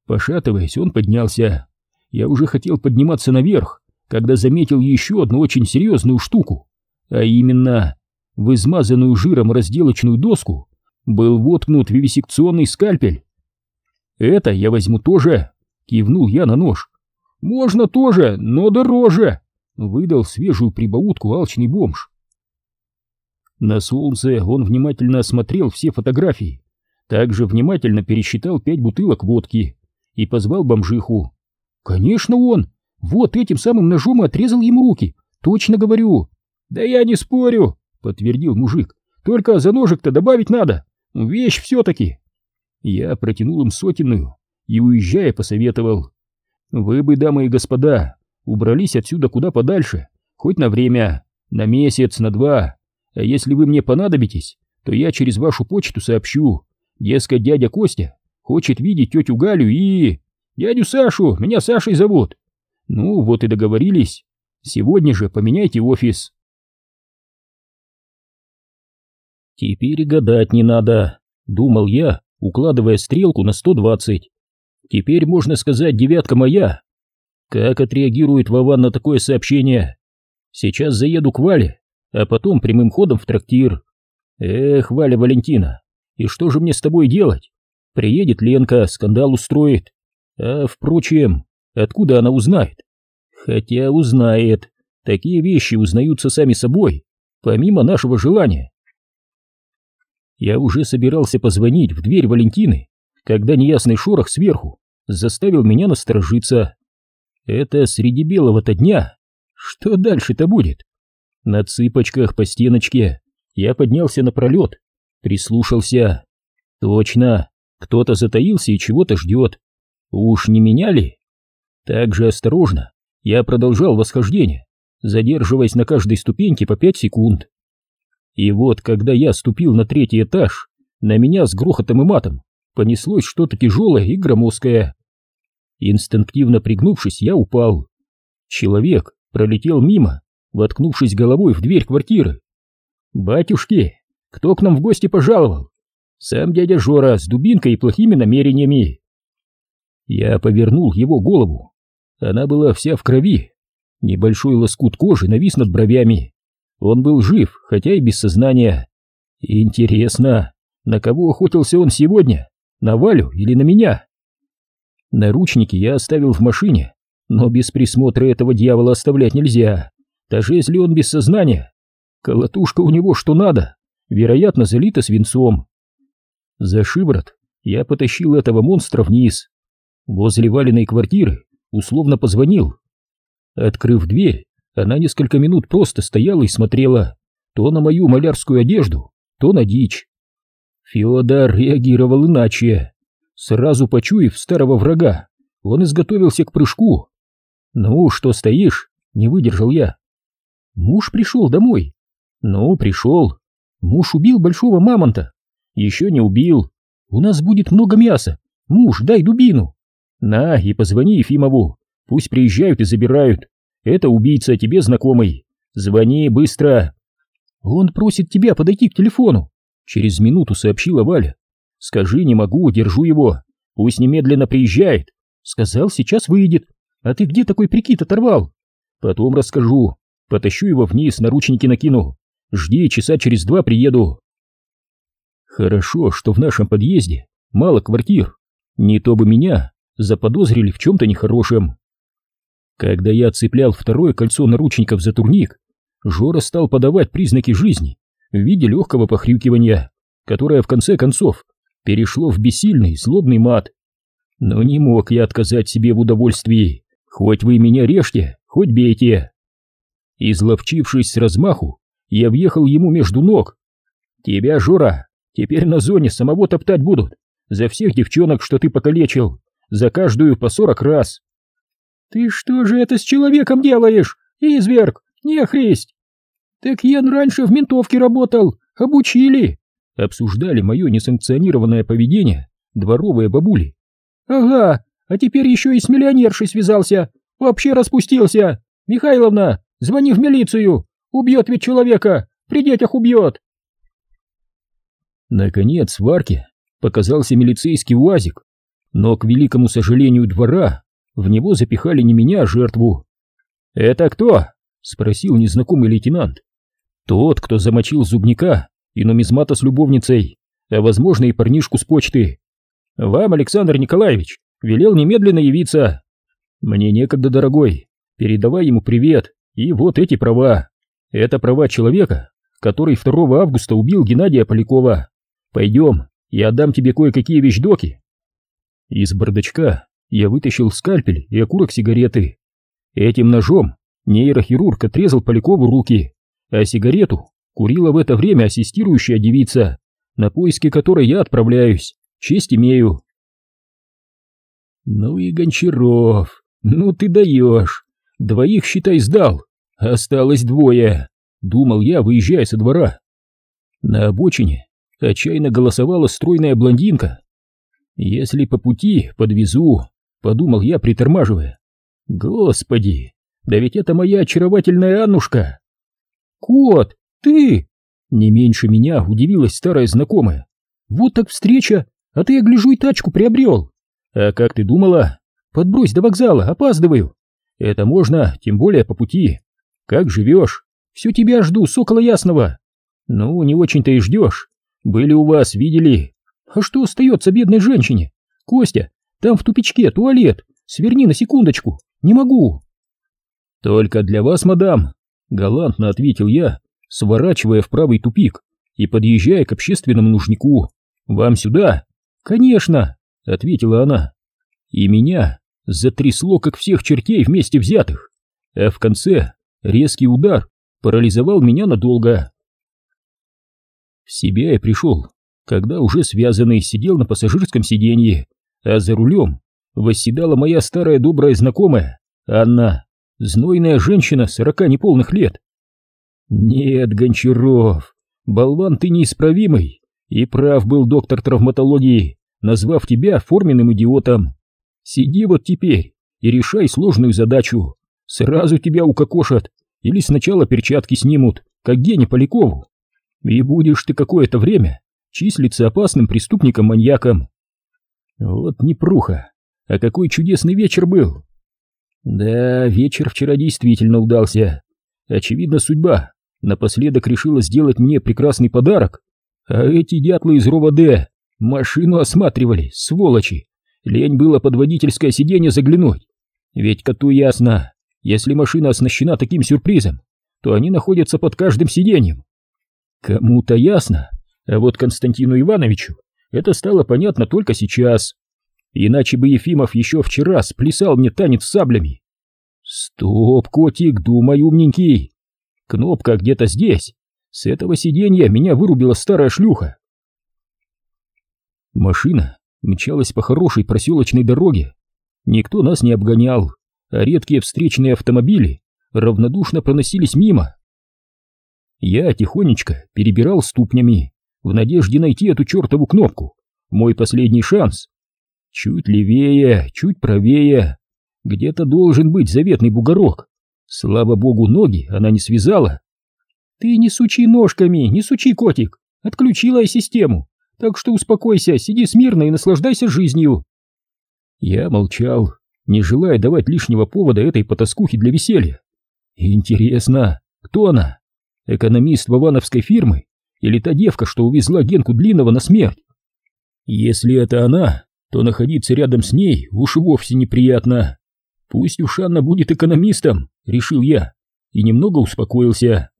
Пошатываясь, он поднялся. Я уже хотел подниматься наверх, когда заметил еще одну очень серьезную штуку, а именно в измазанную жиром разделочную доску был воткнут вивисекционный скальпель. «Это я возьму тоже», — кивнул я на нож. «Можно тоже, но дороже», — выдал свежую прибаутку алчный бомж. На солнце он внимательно осмотрел все фотографии, также внимательно пересчитал пять бутылок водки и позвал бомжиху. «Конечно он! Вот этим самым ножом и отрезал ему руки, точно говорю!» «Да я не спорю!» — подтвердил мужик. «Только за ножик-то добавить надо! Вещь все-таки!» Я протянул им сотенную и, уезжая, посоветовал. «Вы бы, дамы и господа, убрались отсюда куда подальше, хоть на время, на месяц, на два, а если вы мне понадобитесь, то я через вашу почту сообщу, Дескать, дядя Костя хочет видеть тетю Галю и... Дядю Сашу, меня Сашей зовут. Ну, вот и договорились. Сегодня же поменяйте офис. Теперь гадать не надо, думал я, укладывая стрелку на 120. Теперь, можно сказать, девятка моя. Как отреагирует Вован на такое сообщение? Сейчас заеду к Вале, а потом прямым ходом в трактир. Эх, Валя Валентина, и что же мне с тобой делать? Приедет Ленка, скандал устроит. А, впрочем, откуда она узнает? Хотя узнает. Такие вещи узнаются сами собой, помимо нашего желания. Я уже собирался позвонить в дверь Валентины, когда неясный шорох сверху заставил меня насторожиться. Это среди белого-то дня. Что дальше-то будет? На цыпочках по стеночке я поднялся на пролет Прислушался. Точно, кто-то затаился и чего-то ждет. Уж не меня ли? Так же осторожно я продолжал восхождение, задерживаясь на каждой ступеньке по пять секунд. И вот, когда я ступил на третий этаж, на меня с грохотом и матом понеслось что-то тяжелое и громоздкое. Инстинктивно пригнувшись, я упал. Человек пролетел мимо, воткнувшись головой в дверь квартиры. «Батюшки, кто к нам в гости пожаловал? Сам дядя Жора с дубинкой и плохими намерениями. Я повернул его голову. Она была вся в крови. Небольшой лоскут кожи навис над бровями. Он был жив, хотя и без сознания. Интересно, на кого охотился он сегодня? На Валю или на меня? Наручники я оставил в машине, но без присмотра этого дьявола оставлять нельзя, даже если он без сознания. Колотушка у него что надо, вероятно, залита свинцом. За шиворот я потащил этого монстра вниз. Возле Валиной квартиры условно позвонил. Открыв дверь, она несколько минут просто стояла и смотрела то на мою малярскую одежду, то на дичь. Феодор реагировал иначе. Сразу почуяв старого врага, он изготовился к прыжку. «Ну, что стоишь?» — не выдержал я. «Муж пришел домой». «Ну, пришел. Муж убил большого мамонта. Еще не убил. У нас будет много мяса. Муж, дай дубину». «На, и позвони Ефимову. Пусть приезжают и забирают. Это убийца тебе знакомый. Звони быстро. Он просит тебя подойти к телефону. Через минуту сообщила Валя. Скажи, не могу, держу его. Пусть немедленно приезжает. Сказал, сейчас выйдет. А ты где такой прикид оторвал? Потом расскажу. Потащу его вниз, наручники накину. Жди, часа через два приеду. Хорошо, что в нашем подъезде мало квартир. Не то бы меня заподозрили в чем-то нехорошем. Когда я цеплял второе кольцо наручников за турник, Жора стал подавать признаки жизни в виде легкого похрюкивания, которое в конце концов перешло в бессильный злобный мат. Но не мог я отказать себе в удовольствии, хоть вы меня режьте, хоть бейте. Изловчившись с размаху, я въехал ему между ног. «Тебя, Жора, теперь на зоне самого топтать будут, за всех девчонок, что ты покалечил, за каждую по сорок раз. «Ты что же это с человеком делаешь, изверг, нехристь?» «Так я раньше в ментовке работал, обучили!» Обсуждали мое несанкционированное поведение дворовые бабули. «Ага, а теперь еще и с миллионершей связался, вообще распустился! Михайловна, звони в милицию, убьет ведь человека, при детях убьет!» Наконец в арке показался милицейский УАЗик, но, к великому сожалению двора, в него запихали не меня, а жертву. «Это кто?» — спросил незнакомый лейтенант. «Тот, кто замочил зубника и нумизмата с любовницей, а, возможно, и парнишку с почты. Вам, Александр Николаевич, велел немедленно явиться. Мне некогда, дорогой, передавай ему привет, и вот эти права. Это права человека, который 2 августа убил Геннадия Полякова. Пойдем, я отдам тебе кое-какие вещдоки». Из бардачка я вытащил скальпель и окурок сигареты. Этим ножом нейрохирург отрезал Полякову руки, а сигарету курила в это время ассистирующая девица, на поиски которой я отправляюсь. Честь имею. Ну и Гончаров, ну ты даешь. Двоих, считай, сдал. Осталось двое, думал я, выезжая со двора. На обочине отчаянно голосовала стройная блондинка. Если по пути подвезу, подумал я, притормаживая. Господи, да ведь это моя очаровательная Аннушка. Кот, ты? Не меньше меня удивилась старая знакомая. Вот так встреча, а ты, я гляжу, и тачку приобрел. А как ты думала? Подбрось до вокзала, опаздываю. Это можно, тем более по пути. Как живешь? Все тебя жду, сокола ясного. Ну, не очень-то и ждешь. Были у вас, видели. А что остается бедной женщине? Костя, там в тупичке туалет. Сверни на секундочку. Не могу. Только для вас, мадам, галантно ответил я, сворачивая в правый тупик и подъезжая к общественному нужнику. Вам сюда? Конечно, ответила она. И меня затрясло, как всех чертей вместе взятых. А в конце резкий удар парализовал меня надолго. В себя я пришел, когда уже связанный сидел на пассажирском сиденье а за рулем восседала моя старая добрая знакомая, Анна, знойная женщина сорока неполных лет. Нет, Гончаров, болван ты неисправимый, и прав был доктор травматологии, назвав тебя форменным идиотом. Сиди вот теперь и решай сложную задачу. Сразу тебя укокошат или сначала перчатки снимут, как Гене Полякову. И будешь ты какое-то время числиться опасным преступником-маньяком. Вот непруха, а какой чудесный вечер был. Да, вечер вчера действительно удался. Очевидно, судьба напоследок решила сделать мне прекрасный подарок. А эти дятлы из РОВД машину осматривали, сволочи. Лень было под водительское сиденье заглянуть. Ведь коту ясно, если машина оснащена таким сюрпризом, то они находятся под каждым сиденьем. Кому-то ясно, а вот Константину Ивановичу это стало понятно только сейчас. Иначе бы Ефимов еще вчера сплясал мне танец саблями. Стоп, котик, думай, умненький. Кнопка где-то здесь. С этого сиденья меня вырубила старая шлюха. Машина мчалась по хорошей проселочной дороге. Никто нас не обгонял, а редкие встречные автомобили равнодушно проносились мимо. Я тихонечко перебирал ступнями, в надежде найти эту чертову кнопку. Мой последний шанс. Чуть левее, чуть правее. Где-то должен быть заветный бугорок. Слава богу, ноги она не связала. Ты не сучи ножками, не сучи, котик. Отключила я систему. Так что успокойся, сиди смирно и наслаждайся жизнью. Я молчал, не желая давать лишнего повода этой потаскухе для веселья. Интересно, кто она? Экономист Вовановской фирмы или та девка, что увезла Генку Длинного на смерть? Если это она, то находиться рядом с ней уж вовсе неприятно. Пусть уж Анна будет экономистом, решил я, и немного успокоился.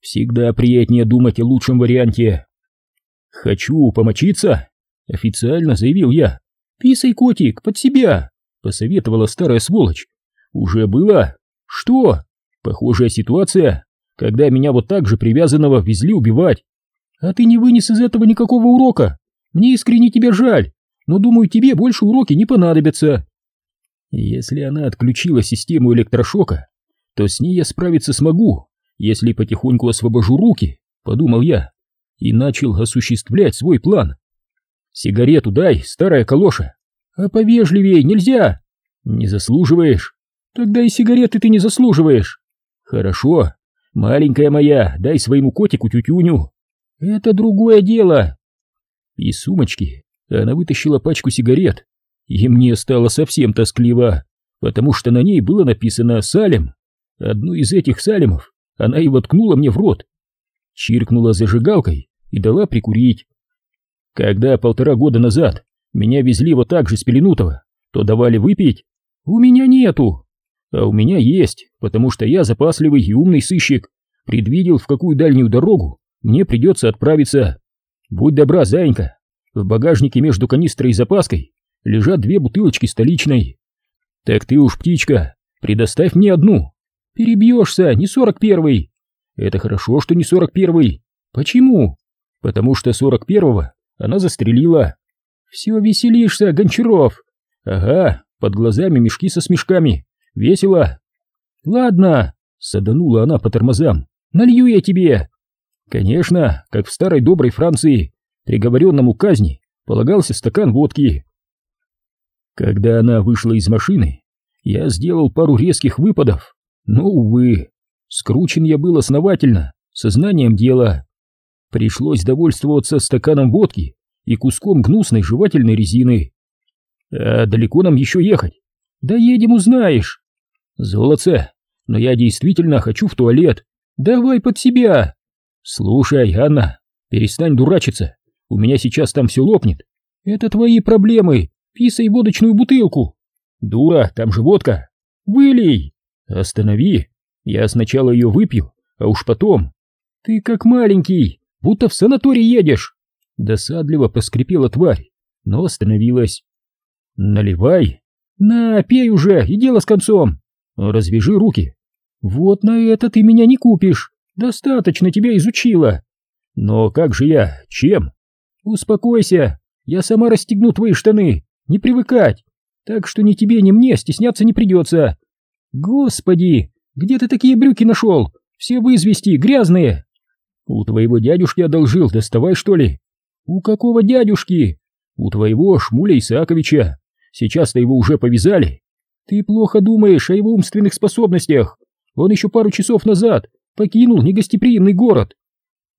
Всегда приятнее думать о лучшем варианте. Хочу помочиться, официально заявил я. Писай, котик, под себя, посоветовала старая сволочь. Уже было? Что? Похожая ситуация, когда меня вот так же привязанного везли убивать. А ты не вынес из этого никакого урока. Мне искренне тебя жаль, но думаю, тебе больше уроки не понадобятся. Если она отключила систему электрошока, то с ней я справиться смогу, если потихоньку освобожу руки, подумал я, и начал осуществлять свой план. Сигарету дай, старая калоша. А повежливее нельзя. Не заслуживаешь. Тогда и сигареты ты не заслуживаешь. Хорошо. Маленькая моя, дай своему котику тютюню. Это другое дело. Из сумочки она вытащила пачку сигарет, и мне стало совсем тоскливо, потому что на ней было написано «Салем». Одну из этих салемов она и воткнула мне в рот. Чиркнула зажигалкой и дала прикурить. Когда полтора года назад меня везли вот так же с Пеленутова, то давали выпить. У меня нету. А у меня есть, потому что я запасливый и умный сыщик. Предвидел, в какую дальнюю дорогу мне придется отправиться. Будь добра, зайка. В багажнике между канистрой и запаской лежат две бутылочки столичной. Так ты уж, птичка, предоставь мне одну. Перебьешься, не сорок первый. Это хорошо, что не сорок первый. Почему? Потому что сорок первого она застрелила. Все веселишься, Гончаров. Ага, под глазами мешки со смешками. Весело. Ладно, саданула она по тормозам. Налью я тебе. Конечно, как в старой доброй Франции, приговоренному казни полагался стакан водки. Когда она вышла из машины, я сделал пару резких выпадов, но, увы, скручен я был основательно, сознанием дела. Пришлось довольствоваться стаканом водки и куском гнусной жевательной резины. А далеко нам еще ехать? Да едем узнаешь. Золотце, но я действительно хочу в туалет. Давай под себя. Слушай, Анна, перестань дурачиться. У меня сейчас там все лопнет. Это твои проблемы. Писай водочную бутылку. Дура, там же водка. Вылей. Останови. Я сначала ее выпью, а уж потом. Ты как маленький, будто в санаторий едешь. Досадливо поскрипела тварь, но остановилась. Наливай. На, пей уже, и дело с концом. Развяжи руки. Вот на это ты меня не купишь. Достаточно тебя изучила. Но как же я? Чем? Успокойся. Я сама расстегну твои штаны. Не привыкать. Так что ни тебе, ни мне стесняться не придется. Господи, где ты такие брюки нашел? Все в извести, грязные. У твоего дядюшки одолжил, доставай что ли? У какого дядюшки? У твоего Шмуля Исаковича. Сейчас-то его уже повязали. Ты плохо думаешь о его умственных способностях. Он еще пару часов назад покинул негостеприимный город.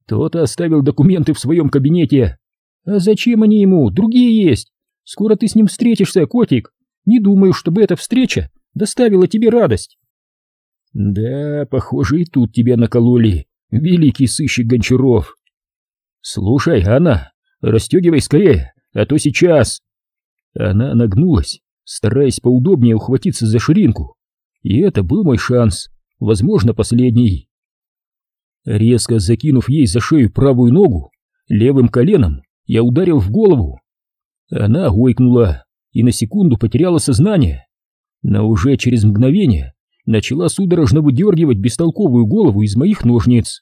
Тот оставил документы в своем кабинете. А зачем они ему? Другие есть. Скоро ты с ним встретишься, котик. Не думаю, чтобы эта встреча доставила тебе радость. Да, похоже, и тут тебя накололи. великий сыщик Гончаров. Слушай, Анна, расстегивай скорее, а то сейчас... Она нагнулась, стараясь поудобнее ухватиться за ширинку. И это был мой шанс, возможно, последний. Резко закинув ей за шею правую ногу, левым коленом я ударил в голову. Она ойкнула и на секунду потеряла сознание, но уже через мгновение начала судорожно выдергивать бестолковую голову из моих ножниц.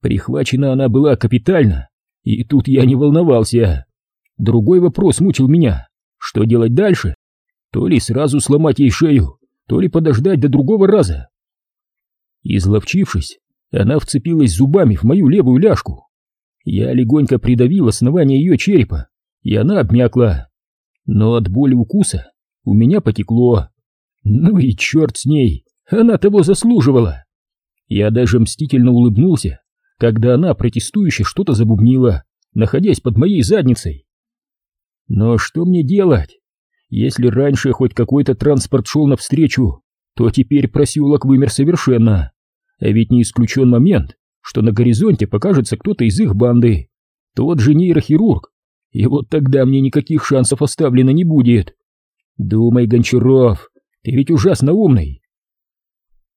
Прихвачена она была капитально, и тут я не волновался. Другой вопрос мучил меня. Что делать дальше? То ли сразу сломать ей шею, то ли подождать до другого раза. Изловчившись, она вцепилась зубами в мою левую ляжку. Я легонько придавил основание ее черепа, и она обмякла. Но от боли укуса у меня потекло. Ну и черт с ней, она того заслуживала. Я даже мстительно улыбнулся, когда она протестующе что-то забубнила, находясь под моей задницей. Но что мне делать? Если раньше хоть какой-то транспорт шел навстречу, то теперь проселок вымер совершенно. А ведь не исключен момент, что на горизонте покажется кто-то из их банды. Тот же нейрохирург. И вот тогда мне никаких шансов оставлено не будет. Думай, Гончаров, ты ведь ужасно умный.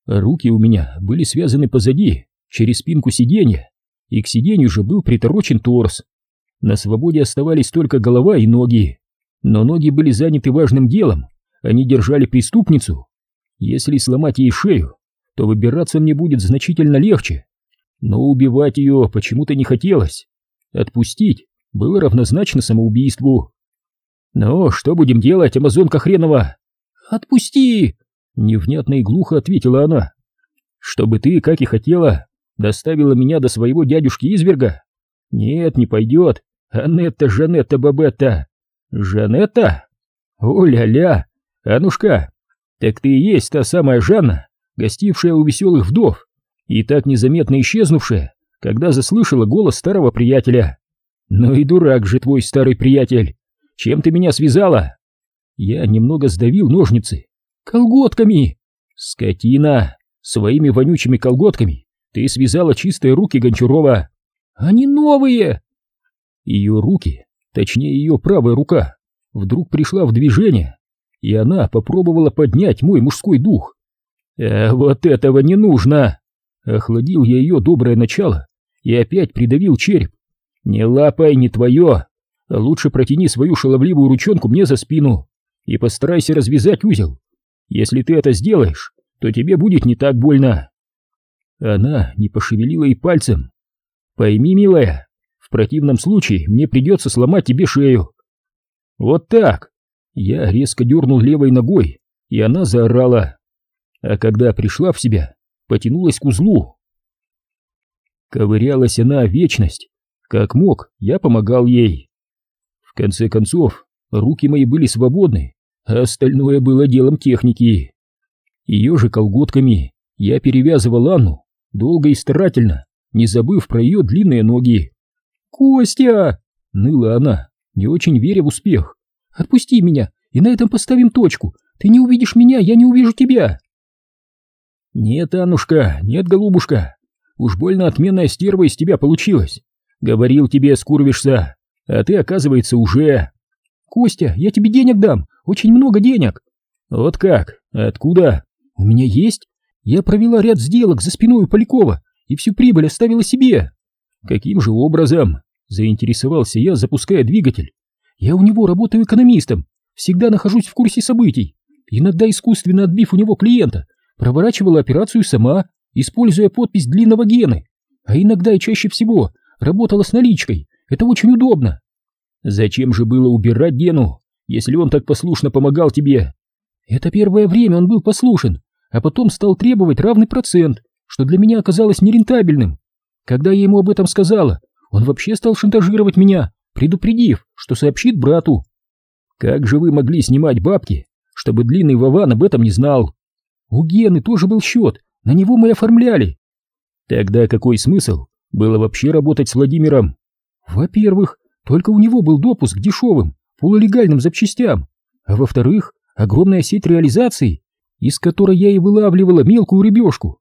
Руки у меня были связаны позади, через спинку сиденья, и к сиденью же был приторочен торс. На свободе оставались только голова и ноги, но ноги были заняты важным делом, они держали преступницу. Если сломать ей шею, то выбираться мне будет значительно легче. Но убивать ее почему-то не хотелось. Отпустить было равнозначно самоубийству. «Ну, что будем делать, амазонка хренова?» «Отпусти!» — невнятно и глухо ответила она. «Чтобы ты, как и хотела, доставила меня до своего дядюшки-изверга? Нет, не пойдет. Анетта, Жанетта, Бабетта. Жанетта? О-ля-ля! Анушка, так ты и есть та самая Жанна, гостившая у веселых вдов и так незаметно исчезнувшая, когда заслышала голос старого приятеля. Ну и дурак же твой старый приятель. Чем ты меня связала? Я немного сдавил ножницы. Колготками! Скотина! Своими вонючими колготками ты связала чистые руки Гончарова. Они новые! Ее руки, точнее ее правая рука, вдруг пришла в движение, и она попробовала поднять мой мужской дух. «А вот этого не нужно!» Охладил я ее доброе начало и опять придавил череп. «Не лапай, не твое! Лучше протяни свою шаловливую ручонку мне за спину и постарайся развязать узел. Если ты это сделаешь, то тебе будет не так больно». Она не пошевелила и пальцем. «Пойми, милая, в противном случае мне придется сломать тебе шею». «Вот так!» Я резко дернул левой ногой, и она заорала. А когда пришла в себя, потянулась к узлу. Ковырялась она вечность. Как мог, я помогал ей. В конце концов, руки мои были свободны, остальное было делом техники. Ее же колготками я перевязывал Анну, долго и старательно, не забыв про ее длинные ноги. «Костя!» — ныла она, не очень веря в успех. «Отпусти меня, и на этом поставим точку. Ты не увидишь меня, я не увижу тебя!» «Нет, Аннушка, нет, голубушка, уж больно отменная стерва из тебя получилась. Говорил тебе, скурвишься, а ты, оказывается, уже...» «Костя, я тебе денег дам, очень много денег!» «Вот как? Откуда?» «У меня есть. Я провела ряд сделок за спиной у Полякова и всю прибыль оставила себе». «Каким же образом?» — заинтересовался я, запуская двигатель. «Я у него работаю экономистом, всегда нахожусь в курсе событий, иногда искусственно отбив у него клиента, проворачивала операцию сама, используя подпись длинного гены, а иногда и чаще всего работала с наличкой, это очень удобно. Зачем же было убирать Гену, если он так послушно помогал тебе? Это первое время он был послушен, а потом стал требовать равный процент, что для меня оказалось нерентабельным. Когда я ему об этом сказала, он вообще стал шантажировать меня, предупредив, что сообщит брату. Как же вы могли снимать бабки, чтобы длинный Вован об этом не знал? У Гены тоже был счет, на него мы оформляли. Тогда какой смысл было вообще работать с Владимиром? Во-первых, только у него был допуск к дешевым, полулегальным запчастям, а во-вторых, огромная сеть реализаций, из которой я и вылавливала мелкую рыбешку.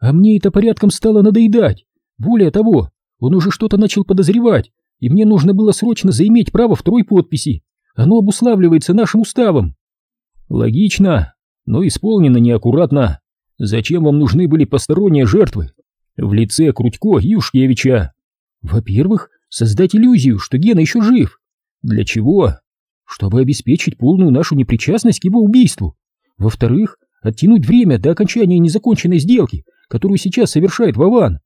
А мне это порядком стало надоедать, Более того, он уже что-то начал подозревать, и мне нужно было срочно заиметь право второй подписи. Оно обуславливается нашим уставом. Логично, но исполнено неаккуратно. Зачем вам нужны были посторонние жертвы? В лице Крутько и Ушкевича. Во-первых, создать иллюзию, что Гена еще жив. Для чего? Чтобы обеспечить полную нашу непричастность к его убийству. Во-вторых, оттянуть время до окончания незаконченной сделки, которую сейчас совершает Вован.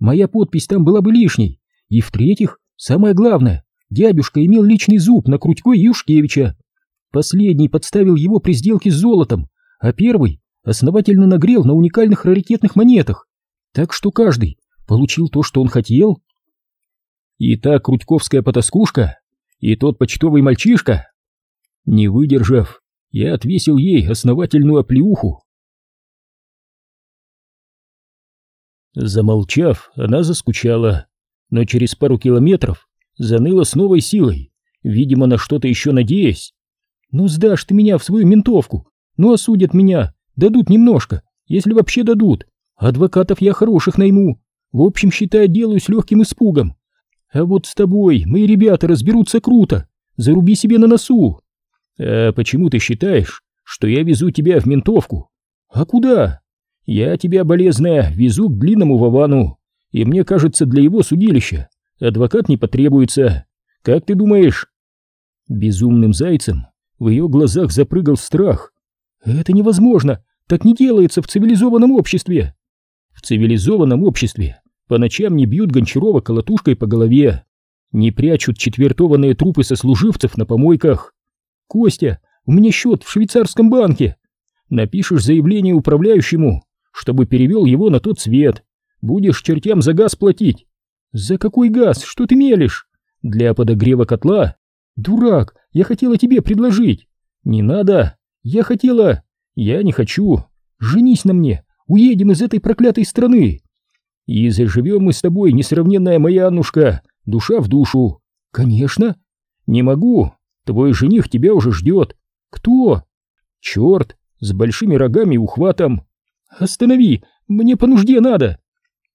Моя подпись там была бы лишней. И в-третьих, самое главное, дядюшка имел личный зуб на Крутько Юшкевича. Последний подставил его при сделке с золотом, а первый основательно нагрел на уникальных раритетных монетах. Так что каждый получил то, что он хотел. И та крутьковская потаскушка, и тот почтовый мальчишка. Не выдержав, я отвесил ей основательную оплеуху. Замолчав, она заскучала, но через пару километров заныла с новой силой, видимо, на что-то еще надеясь. «Ну сдашь ты меня в свою ментовку, ну осудят меня, дадут немножко, если вообще дадут. Адвокатов я хороших найму, в общем, считай, делаю с легким испугом. А вот с тобой мои ребята разберутся круто, заруби себе на носу». «А почему ты считаешь, что я везу тебя в ментовку?» «А куда?» Я тебя, болезная, везу к длинному Вовану, и мне кажется, для его судилища адвокат не потребуется. Как ты думаешь?» Безумным зайцем в ее глазах запрыгал страх. «Это невозможно! Так не делается в цивилизованном обществе!» «В цивилизованном обществе по ночам не бьют Гончарова колотушкой по голове, не прячут четвертованные трупы сослуживцев на помойках. Костя, у меня счет в швейцарском банке. Напишешь заявление управляющему, чтобы перевел его на тот свет. Будешь чертям за газ платить. За какой газ? Что ты мелешь? Для подогрева котла? Дурак, я хотела тебе предложить. Не надо. Я хотела. Я не хочу. Женись на мне. Уедем из этой проклятой страны. И заживем мы с тобой, несравненная моя Аннушка, душа в душу. Конечно. Не могу. Твой жених тебя уже ждет. Кто? Черт, с большими рогами и ухватом. «Останови! Мне по нужде надо!»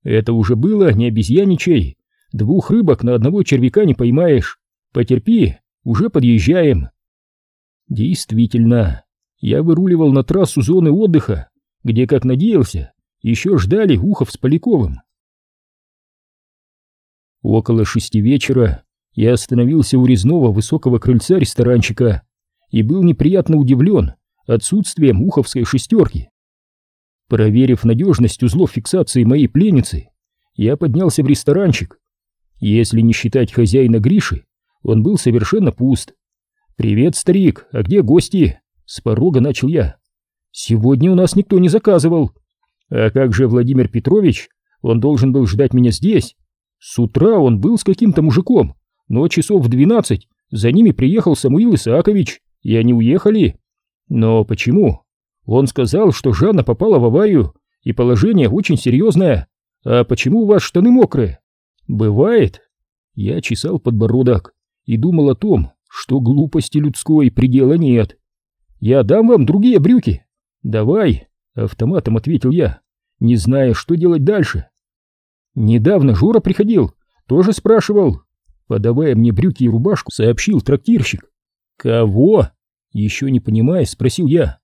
«Это уже было, не обезьяничай! Двух рыбок на одного червяка не поймаешь! Потерпи, уже подъезжаем!» Действительно, я выруливал на трассу зоны отдыха, где, как надеялся, еще ждали Ухов с Поляковым. Около шести вечера я остановился у резного высокого крыльца ресторанчика и был неприятно удивлен отсутствием уховской шестерки. Проверив надежность узлов фиксации моей пленницы, я поднялся в ресторанчик. Если не считать хозяина Гриши, он был совершенно пуст. «Привет, старик, а где гости?» С порога начал я. «Сегодня у нас никто не заказывал». «А как же Владимир Петрович? Он должен был ждать меня здесь. С утра он был с каким-то мужиком, но часов в двенадцать за ними приехал Самуил Исаакович, и они уехали. Но почему? Он сказал, что Жанна попала в аварию, и положение очень серьезное. А почему у вас штаны мокрые? Бывает. Я чесал подбородок и думал о том, что глупости людской предела нет. Я дам вам другие брюки. Давай, автоматом ответил я, не зная, что делать дальше. Недавно Жора приходил, тоже спрашивал. Подавая мне брюки и рубашку, сообщил трактирщик. Кого? Еще не понимая, спросил я.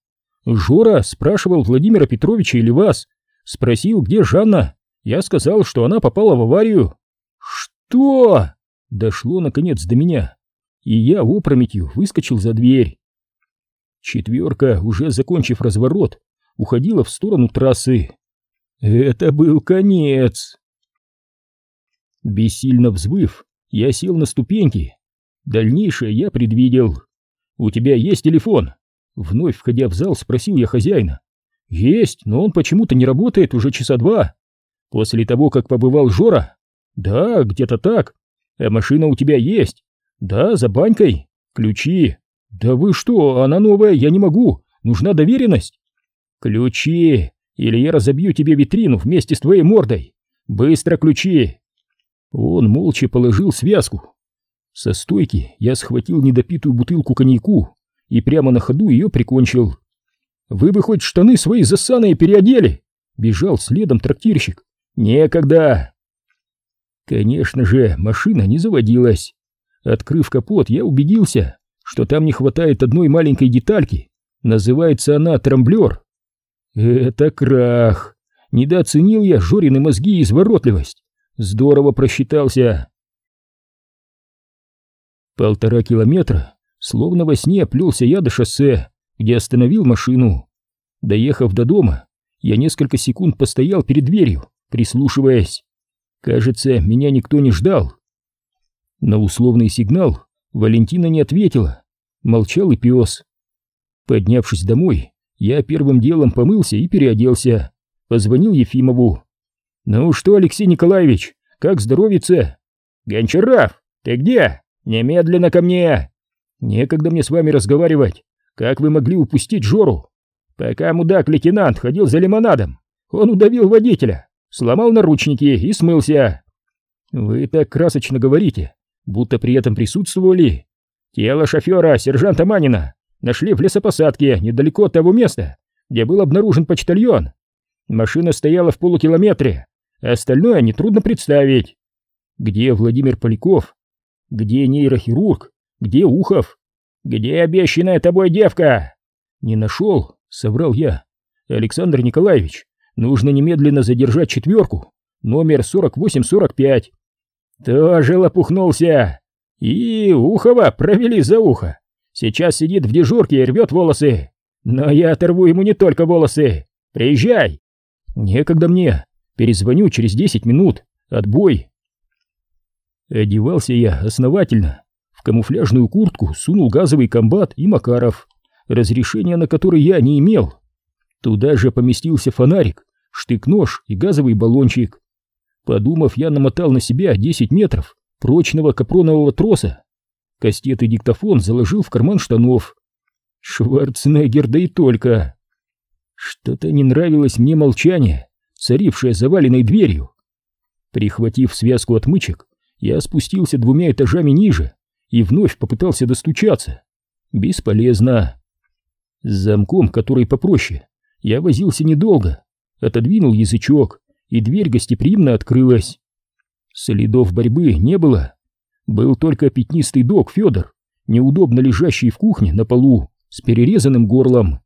Жора спрашивал Владимира Петровича или вас. Спросил, где Жанна. Я сказал, что она попала в аварию. Что? Дошло наконец до меня. И я опрометью выскочил за дверь. Четверка, уже закончив разворот, уходила в сторону трассы. Это был конец. Бессильно взвыв, я сел на ступеньки. Дальнейшее я предвидел. «У тебя есть телефон?» Вновь входя в зал, спросил я хозяина. «Есть, но он почему-то не работает уже часа два. После того, как побывал Жора?» «Да, где-то так. А машина у тебя есть?» «Да, за банькой. Ключи?» «Да вы что, она новая, я не могу. Нужна доверенность». «Ключи, или я разобью тебе витрину вместе с твоей мордой. Быстро ключи!» Он молча положил связку. Со стойки я схватил недопитую бутылку коньяку и прямо на ходу ее прикончил. «Вы бы хоть штаны свои засаные переодели!» Бежал следом трактирщик. «Некогда!» Конечно же, машина не заводилась. Открыв капот, я убедился, что там не хватает одной маленькой детальки. Называется она трамблер. Это крах. Недооценил я Жорины мозги и изворотливость. Здорово просчитался. Полтора километра, словно во сне, плелся я до шоссе, где остановил машину. Доехав до дома, я несколько секунд постоял перед дверью, прислушиваясь. Кажется, меня никто не ждал. На условный сигнал Валентина не ответила. Молчал и пес. Поднявшись домой, я первым делом помылся и переоделся. Позвонил Ефимову. «Ну что, Алексей Николаевич, как здоровится?» «Гончаров, ты где?» «Немедленно ко мне! Некогда мне с вами разговаривать. Как вы могли упустить Жору? Пока мудак-лейтенант ходил за лимонадом, он удавил водителя, сломал наручники и смылся. Вы так красочно говорите, будто при этом присутствовали. Тело шофера, сержанта Манина, нашли в лесопосадке недалеко от того места, где был обнаружен почтальон. Машина стояла в полукилометре, остальное нетрудно представить. Где Владимир Поляков, где нейрохирург? Где Ухов? Где обещанная тобой девка? Не нашел, соврал я. Александр Николаевич, нужно немедленно задержать четверку, номер 4845. Тоже лопухнулся. И Ухова провели за ухо. Сейчас сидит в дежурке и рвет волосы. Но я оторву ему не только волосы. Приезжай. Некогда мне. Перезвоню через 10 минут. Отбой. Одевался я основательно. В камуфляжную куртку сунул газовый комбат и Макаров, разрешения на который я не имел. Туда же поместился фонарик, штык-нож и газовый баллончик. Подумав, я намотал на себя 10 метров прочного капронового троса. Кастет и диктофон заложил в карман штанов. Шварценеггер, да и только. Что-то не нравилось мне молчание, царившее заваленной дверью. Прихватив связку отмычек, я спустился двумя этажами ниже и вновь попытался достучаться. Бесполезно. С замком, который попроще, я возился недолго, отодвинул язычок, и дверь гостеприимно открылась. Следов борьбы не было. Был только пятнистый док Федор, неудобно лежащий в кухне на полу с перерезанным горлом.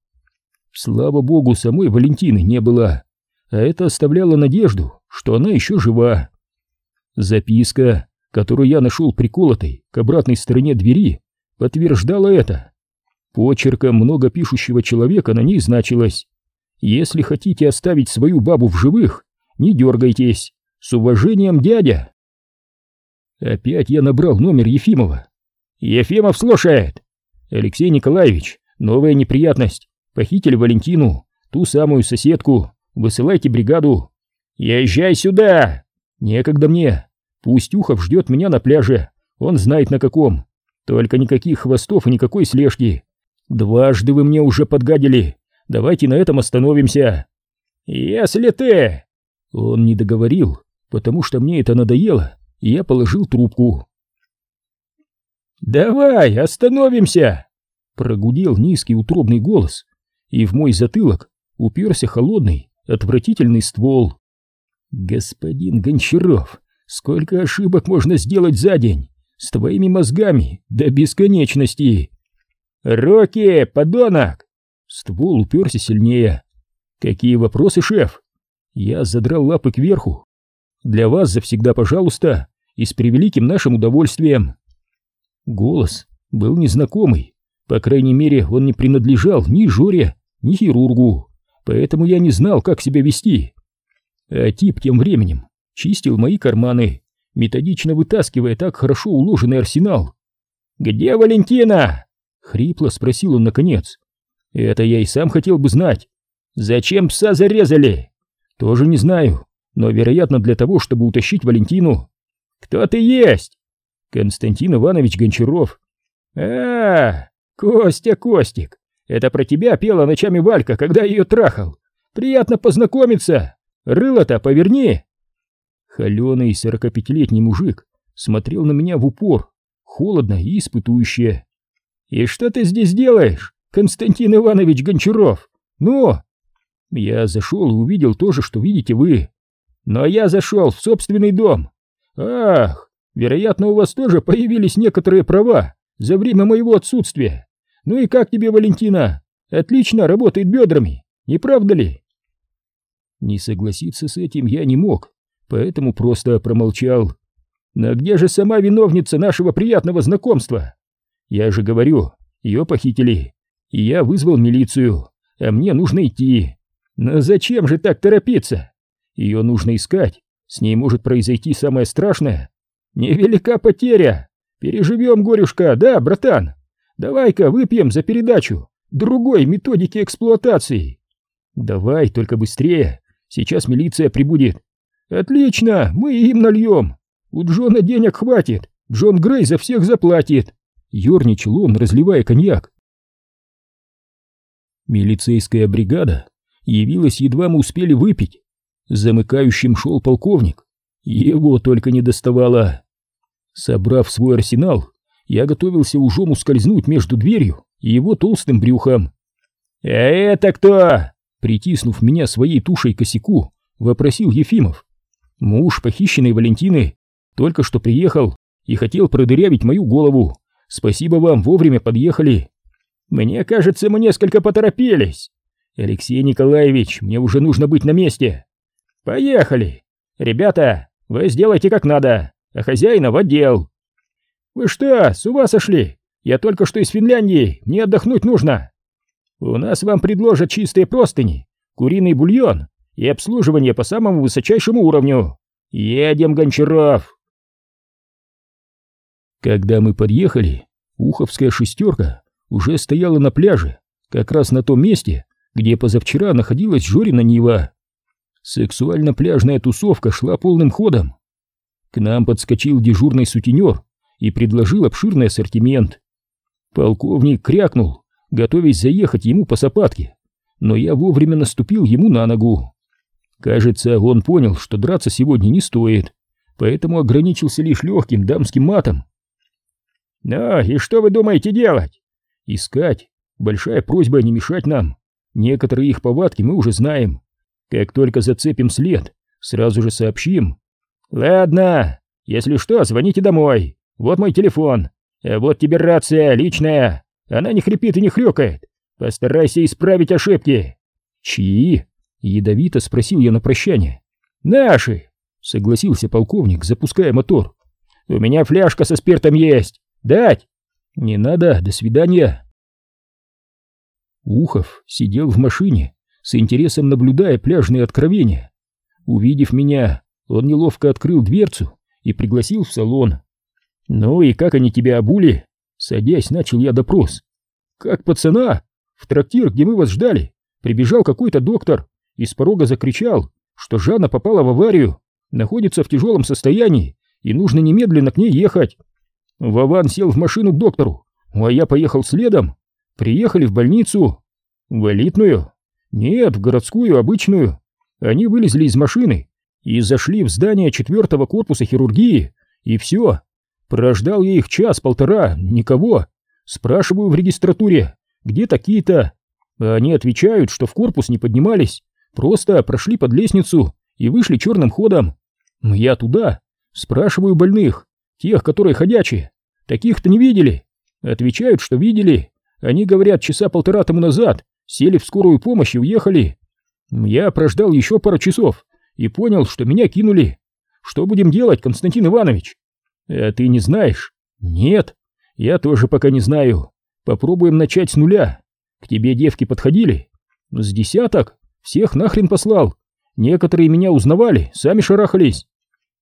Слава богу, самой Валентины не было, а это оставляло надежду, что она еще жива. Записка, которую я нашел приколотой к обратной стороне двери, подтверждала это. Почерком много пишущего человека на ней значилось «Если хотите оставить свою бабу в живых, не дергайтесь. С уважением, дядя!» Опять я набрал номер Ефимова. «Ефимов слушает!» «Алексей Николаевич, новая неприятность. Похитили Валентину, ту самую соседку. Высылайте бригаду». «Езжай сюда!» «Некогда мне. Пусть Ухов ждет меня на пляже, он знает на каком. Только никаких хвостов и никакой слежки. Дважды вы мне уже подгадили, давайте на этом остановимся. Если ты... Он не договорил, потому что мне это надоело, и я положил трубку. «Давай, остановимся!» Прогудел низкий утробный голос, и в мой затылок уперся холодный, отвратительный ствол. «Господин Гончаров, Сколько ошибок можно сделать за день? С твоими мозгами до бесконечности. Руки, подонок! Ствол уперся сильнее. Какие вопросы, шеф? Я задрал лапы кверху. Для вас завсегда, пожалуйста, и с превеликим нашим удовольствием. Голос был незнакомый. По крайней мере, он не принадлежал ни Жоре, ни хирургу, поэтому я не знал, как себя вести. А тип тем временем чистил мои карманы, методично вытаскивая так хорошо уложенный арсенал. «Где Валентина?» — хрипло спросил он наконец. «Это я и сам хотел бы знать. Зачем пса зарезали?» «Тоже не знаю, но, вероятно, для того, чтобы утащить Валентину». «Кто ты есть?» «Константин Иванович Гончаров». А, -а, а Костя, Костик, это про тебя пела ночами Валька, когда ее трахал. Приятно познакомиться. Рыло-то поверни». Холеный сорокапятилетний мужик смотрел на меня в упор, холодно и испытующе. «И что ты здесь делаешь, Константин Иванович Гончаров? Ну?» Я зашел и увидел то же, что видите вы. Но я зашел в собственный дом. Ах, вероятно, у вас тоже появились некоторые права за время моего отсутствия. Ну и как тебе, Валентина? Отлично работает бедрами, не правда ли? Не согласиться с этим я не мог, поэтому просто промолчал. Но где же сама виновница нашего приятного знакомства? Я же говорю, ее похитили, и я вызвал милицию, а мне нужно идти. Но зачем же так торопиться? Ее нужно искать, с ней может произойти самое страшное. Невелика потеря. Переживем, горюшка, да, братан? Давай-ка выпьем за передачу другой методики эксплуатации. Давай, только быстрее, сейчас милиция прибудет. Отлично, мы им нальем. У Джона денег хватит, Джон Грей за всех заплатит. Ёрничал он, разливая коньяк. Милицейская бригада явилась, едва мы успели выпить. Замыкающим шел полковник. Его только не доставало. Собрав свой арсенал, я готовился ужом ускользнуть между дверью и его толстым брюхом. «А это кто?» Притиснув меня своей тушей косяку, вопросил Ефимов. Муж похищенной Валентины только что приехал и хотел продырявить мою голову. Спасибо вам, вовремя подъехали. Мне кажется, мы несколько поторопились. Алексей Николаевич, мне уже нужно быть на месте. Поехали. Ребята, вы сделайте как надо, а хозяина в отдел. Вы что, с ума сошли? Я только что из Финляндии, мне отдохнуть нужно. У нас вам предложат чистые простыни, куриный бульон и обслуживание по самому высочайшему уровню. Едем, Гончаров!» Когда мы подъехали, Уховская шестерка уже стояла на пляже, как раз на том месте, где позавчера находилась Жорина Нива. Сексуально-пляжная тусовка шла полным ходом. К нам подскочил дежурный сутенер и предложил обширный ассортимент. Полковник крякнул, готовясь заехать ему по сапатке, но я вовремя наступил ему на ногу. Кажется, он понял, что драться сегодня не стоит, поэтому ограничился лишь легким дамским матом. «Ну, и что вы думаете делать?» «Искать. Большая просьба не мешать нам. Некоторые их повадки мы уже знаем. Как только зацепим след, сразу же сообщим». «Ладно, если что, звоните домой. Вот мой телефон. А вот тебе рация личная. Она не хрипит и не хрюкает. Постарайся исправить ошибки. Чьи? Ядовито спросил я на прощание. Наши, согласился полковник, запуская мотор. У меня фляжка со спиртом есть. Дать? Не надо, до свидания. Ухов сидел в машине, с интересом наблюдая пляжные откровения. Увидев меня, он неловко открыл дверцу и пригласил в салон. «Ну и как они тебя обули?» Садясь, начал я допрос. «Как пацана? В трактир, где мы вас ждали, прибежал какой-то доктор и с порога закричал, что Жанна попала в аварию, находится в тяжелом состоянии и нужно немедленно к ней ехать. Вован сел в машину к доктору, а я поехал следом. Приехали в больницу. В элитную? Нет, в городскую, обычную. Они вылезли из машины и зашли в здание четвертого корпуса хирургии, и все. Прождал я их час-полтора, никого. Спрашиваю в регистратуре, где такие-то? Они отвечают, что в корпус не поднимались, просто прошли под лестницу и вышли черным ходом. Я туда, спрашиваю больных, тех, которые ходячие, таких-то не видели. Отвечают, что видели. Они говорят, часа полтора тому назад сели в скорую помощь и уехали. Я прождал еще пару часов и понял, что меня кинули. Что будем делать, Константин Иванович? А ты не знаешь? Нет. Я тоже пока не знаю. Попробуем начать с нуля. К тебе девки подходили? С десяток. Всех нахрен послал. Некоторые меня узнавали, сами шарахались.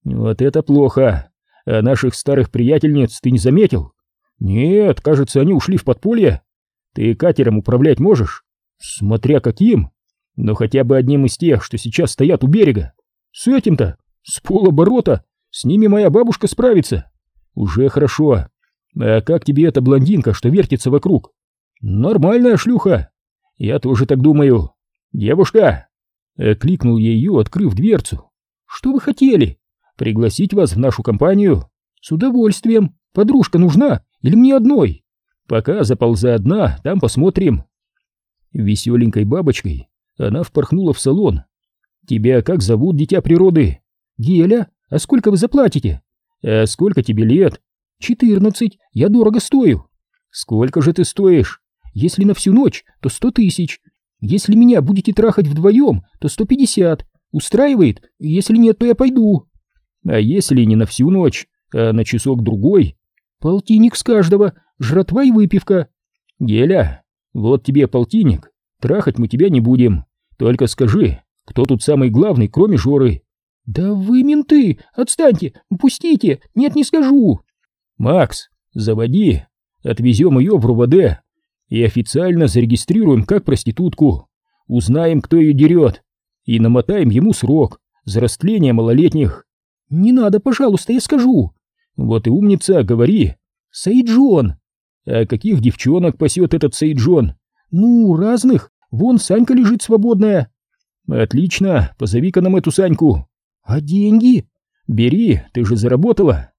Вот это плохо. А наших старых приятельниц ты не заметил? Нет, кажется, они ушли в подполье. Ты катером управлять можешь? Смотря каким. Но хотя бы одним из тех, что сейчас стоят у берега. С этим-то, с полоборота, с ними моя бабушка справится. Уже хорошо. А как тебе эта блондинка, что вертится вокруг? Нормальная шлюха. Я тоже так думаю. Девушка. Окликнул я ее, открыв дверцу. Что вы хотели? Пригласить вас в нашу компанию? С удовольствием. Подружка нужна или мне одной? Пока заползай одна, там посмотрим. Веселенькой бабочкой она впорхнула в салон. Тебя как зовут, дитя природы? Геля? А сколько вы заплатите? А сколько тебе лет? Четырнадцать, я дорого стою. Сколько же ты стоишь? Если на всю ночь, то сто тысяч. Если меня будете трахать вдвоем, то сто пятьдесят. Устраивает? Если нет, то я пойду. А если не на всю ночь, а на часок-другой? Полтинник с каждого, жратва и выпивка. Геля, вот тебе полтинник, трахать мы тебя не будем. Только скажи, кто тут самый главный, кроме Жоры? Да вы менты, отстаньте, пустите, нет, не скажу. Макс, заводи, отвезем ее в РУВД и официально зарегистрируем как проститутку. Узнаем, кто ее дерет, и намотаем ему срок за растление малолетних. Не надо, пожалуйста, я скажу. Вот и умница, говори. Саиджон. А каких девчонок пасет этот Саиджон? Ну, разных. Вон Санька лежит свободная. Отлично, позови-ка нам эту Саньку. А деньги? Бери, ты же заработала.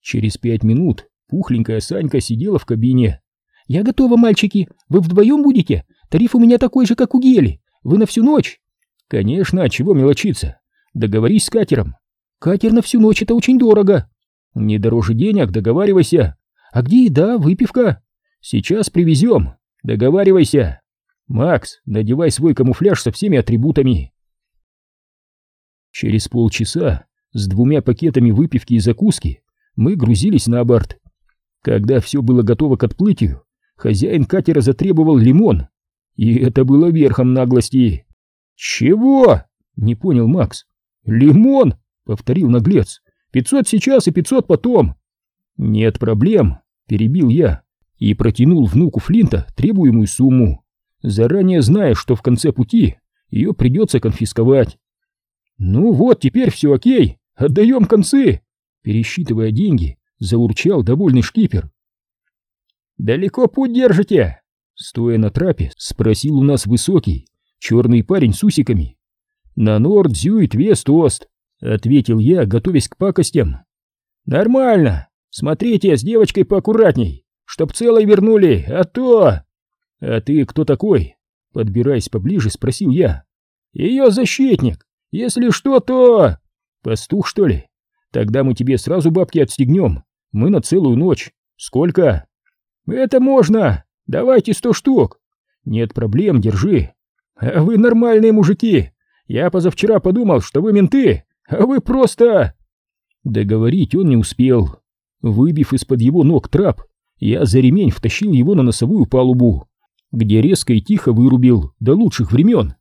Через пять минут пухленькая Санька сидела в кабине. Я готова, мальчики. Вы вдвоем будете? Тариф у меня такой же, как у Гели. Вы на всю ночь? Конечно, чего мелочиться. Договорись с катером. Катер на всю ночь это очень дорого. Не дороже денег, договаривайся. А где еда, выпивка? Сейчас привезем. Договаривайся. Макс, надевай свой камуфляж со всеми атрибутами. Через полчаса с двумя пакетами выпивки и закуски мы грузились на борт. Когда все было готово к отплытию, хозяин катера затребовал лимон. И это было верхом наглости. «Чего?» — не понял Макс. «Лимон!» — повторил наглец. «Пятьсот сейчас и пятьсот потом!» «Нет проблем!» — перебил я и протянул внуку Флинта требуемую сумму, заранее зная, что в конце пути ее придется конфисковать. «Ну вот, теперь все окей, отдаем концы!» Пересчитывая деньги, заурчал довольный шкипер. «Далеко путь держите?» Стоя на трапе, спросил у нас высокий, черный парень с усиками. «На Норд Зюит Вест Ост», — ответил я, готовясь к пакостям. «Нормально. Смотрите, с девочкой поаккуратней, чтоб целой вернули, а то...» «А ты кто такой?» Подбираясь поближе, спросил я. «Ее защитник. Если что, то...» «Пастух, что ли? Тогда мы тебе сразу бабки отстегнем. Мы на целую ночь. Сколько?» «Это можно. Давайте сто штук». «Нет проблем, держи». «А вы нормальные мужики. Я позавчера подумал, что вы менты, а вы просто...» Договорить он не успел. Выбив из-под его ног трап, я за ремень втащил его на носовую палубу, где резко и тихо вырубил до лучших времен.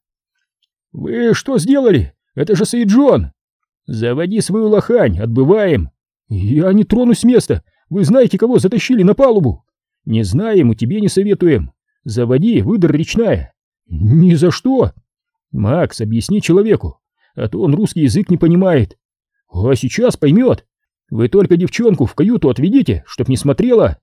«Вы что сделали? Это же Сейджон!» «Заводи свою лохань, отбываем!» «Я не тронусь с места! Вы знаете, кого затащили на палубу?» «Не знаем и тебе не советуем! Заводи, выдор речная!» «Ни за что!» «Макс, объясни человеку, а то он русский язык не понимает!» «А сейчас поймет! Вы только девчонку в каюту отведите, чтоб не смотрела!»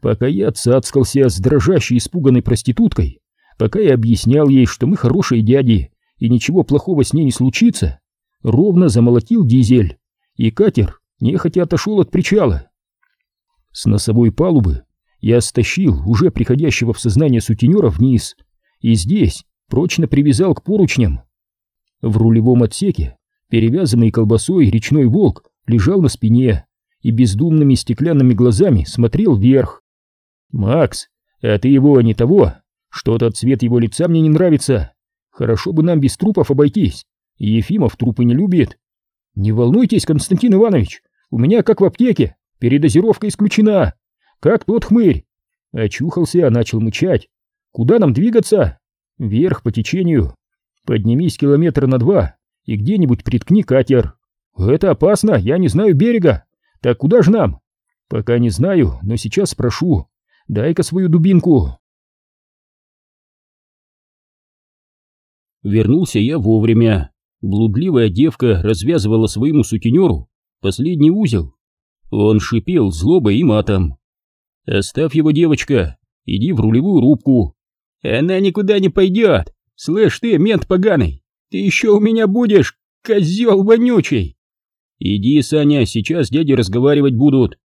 Пока я цацкался с дрожащей испуганной проституткой, пока я объяснял ей, что мы хорошие дяди и ничего плохого с ней не случится, ровно замолотил дизель, и катер нехотя отошел от причала. С носовой палубы я стащил уже приходящего в сознание сутенера вниз, и здесь прочно привязал к поручням. В рулевом отсеке, перевязанный колбасой, речной волк лежал на спине и бездумными стеклянными глазами смотрел вверх. «Макс, а ты его не того? Что-то цвет его лица мне не нравится. Хорошо бы нам без трупов обойтись. Ефимов трупы не любит. Не волнуйтесь, Константин Иванович, у меня как в аптеке, передозировка исключена. Как тот хмырь. Очухался, начал мычать. Куда нам двигаться? Вверх по течению. Поднимись километра на два и где-нибудь приткни катер. Это опасно, я не знаю берега. Так куда же нам? Пока не знаю, но сейчас спрошу. Дай-ка свою дубинку. Вернулся я вовремя. Блудливая девка развязывала своему сутенеру последний узел. Он шипел злобой и матом. «Оставь его, девочка, иди в рулевую рубку». «Она никуда не пойдет! Слышь ты, мент поганый, ты еще у меня будешь, козел вонючий!» «Иди, Саня, сейчас дяди разговаривать будут».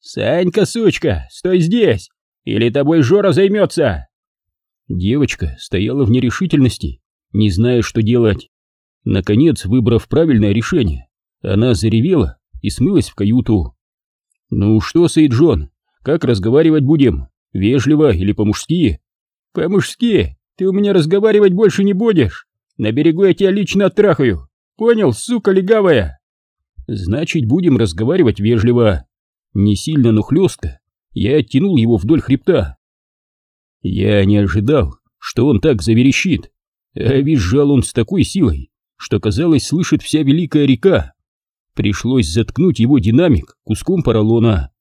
«Санька, сучка, стой здесь! Или тобой Жора займется?» Девочка стояла в нерешительности, не зная, что делать. Наконец, выбрав правильное решение, она заревела и смылась в каюту. «Ну что, Сейджон, как разговаривать будем? Вежливо или по-мужски?» «По-мужски? Ты у меня разговаривать больше не будешь. На берегу я тебя лично оттрахаю. Понял, сука легавая?» «Значит, будем разговаривать вежливо». Не сильно, но хлестко. Я оттянул его вдоль хребта. Я не ожидал, что он так заверещит. А он с такой силой, что, казалось, слышит вся великая река. Пришлось заткнуть его динамик куском поролона.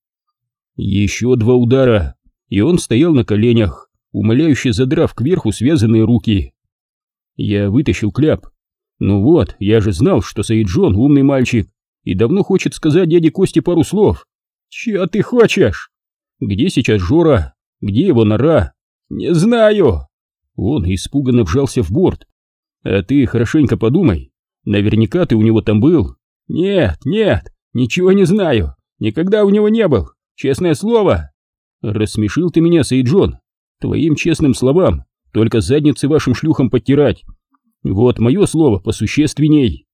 Еще два удара, и он стоял на коленях, умоляюще задрав кверху связанные руки. Я вытащил кляп. Ну вот, я же знал, что Саиджон умный мальчик и давно хочет сказать дяде Косте пару слов. Че ты хочешь? Где сейчас Жора? Где его нора? Не знаю. Он испуганно вжался в борт. А ты хорошенько подумай. Наверняка ты у него там был. Нет, нет, ничего не знаю. Никогда у него не был. Честное слово. Рассмешил ты меня, Сейджон. Твоим честным словам только задницы вашим шлюхам подтирать. Вот мое слово посущественней.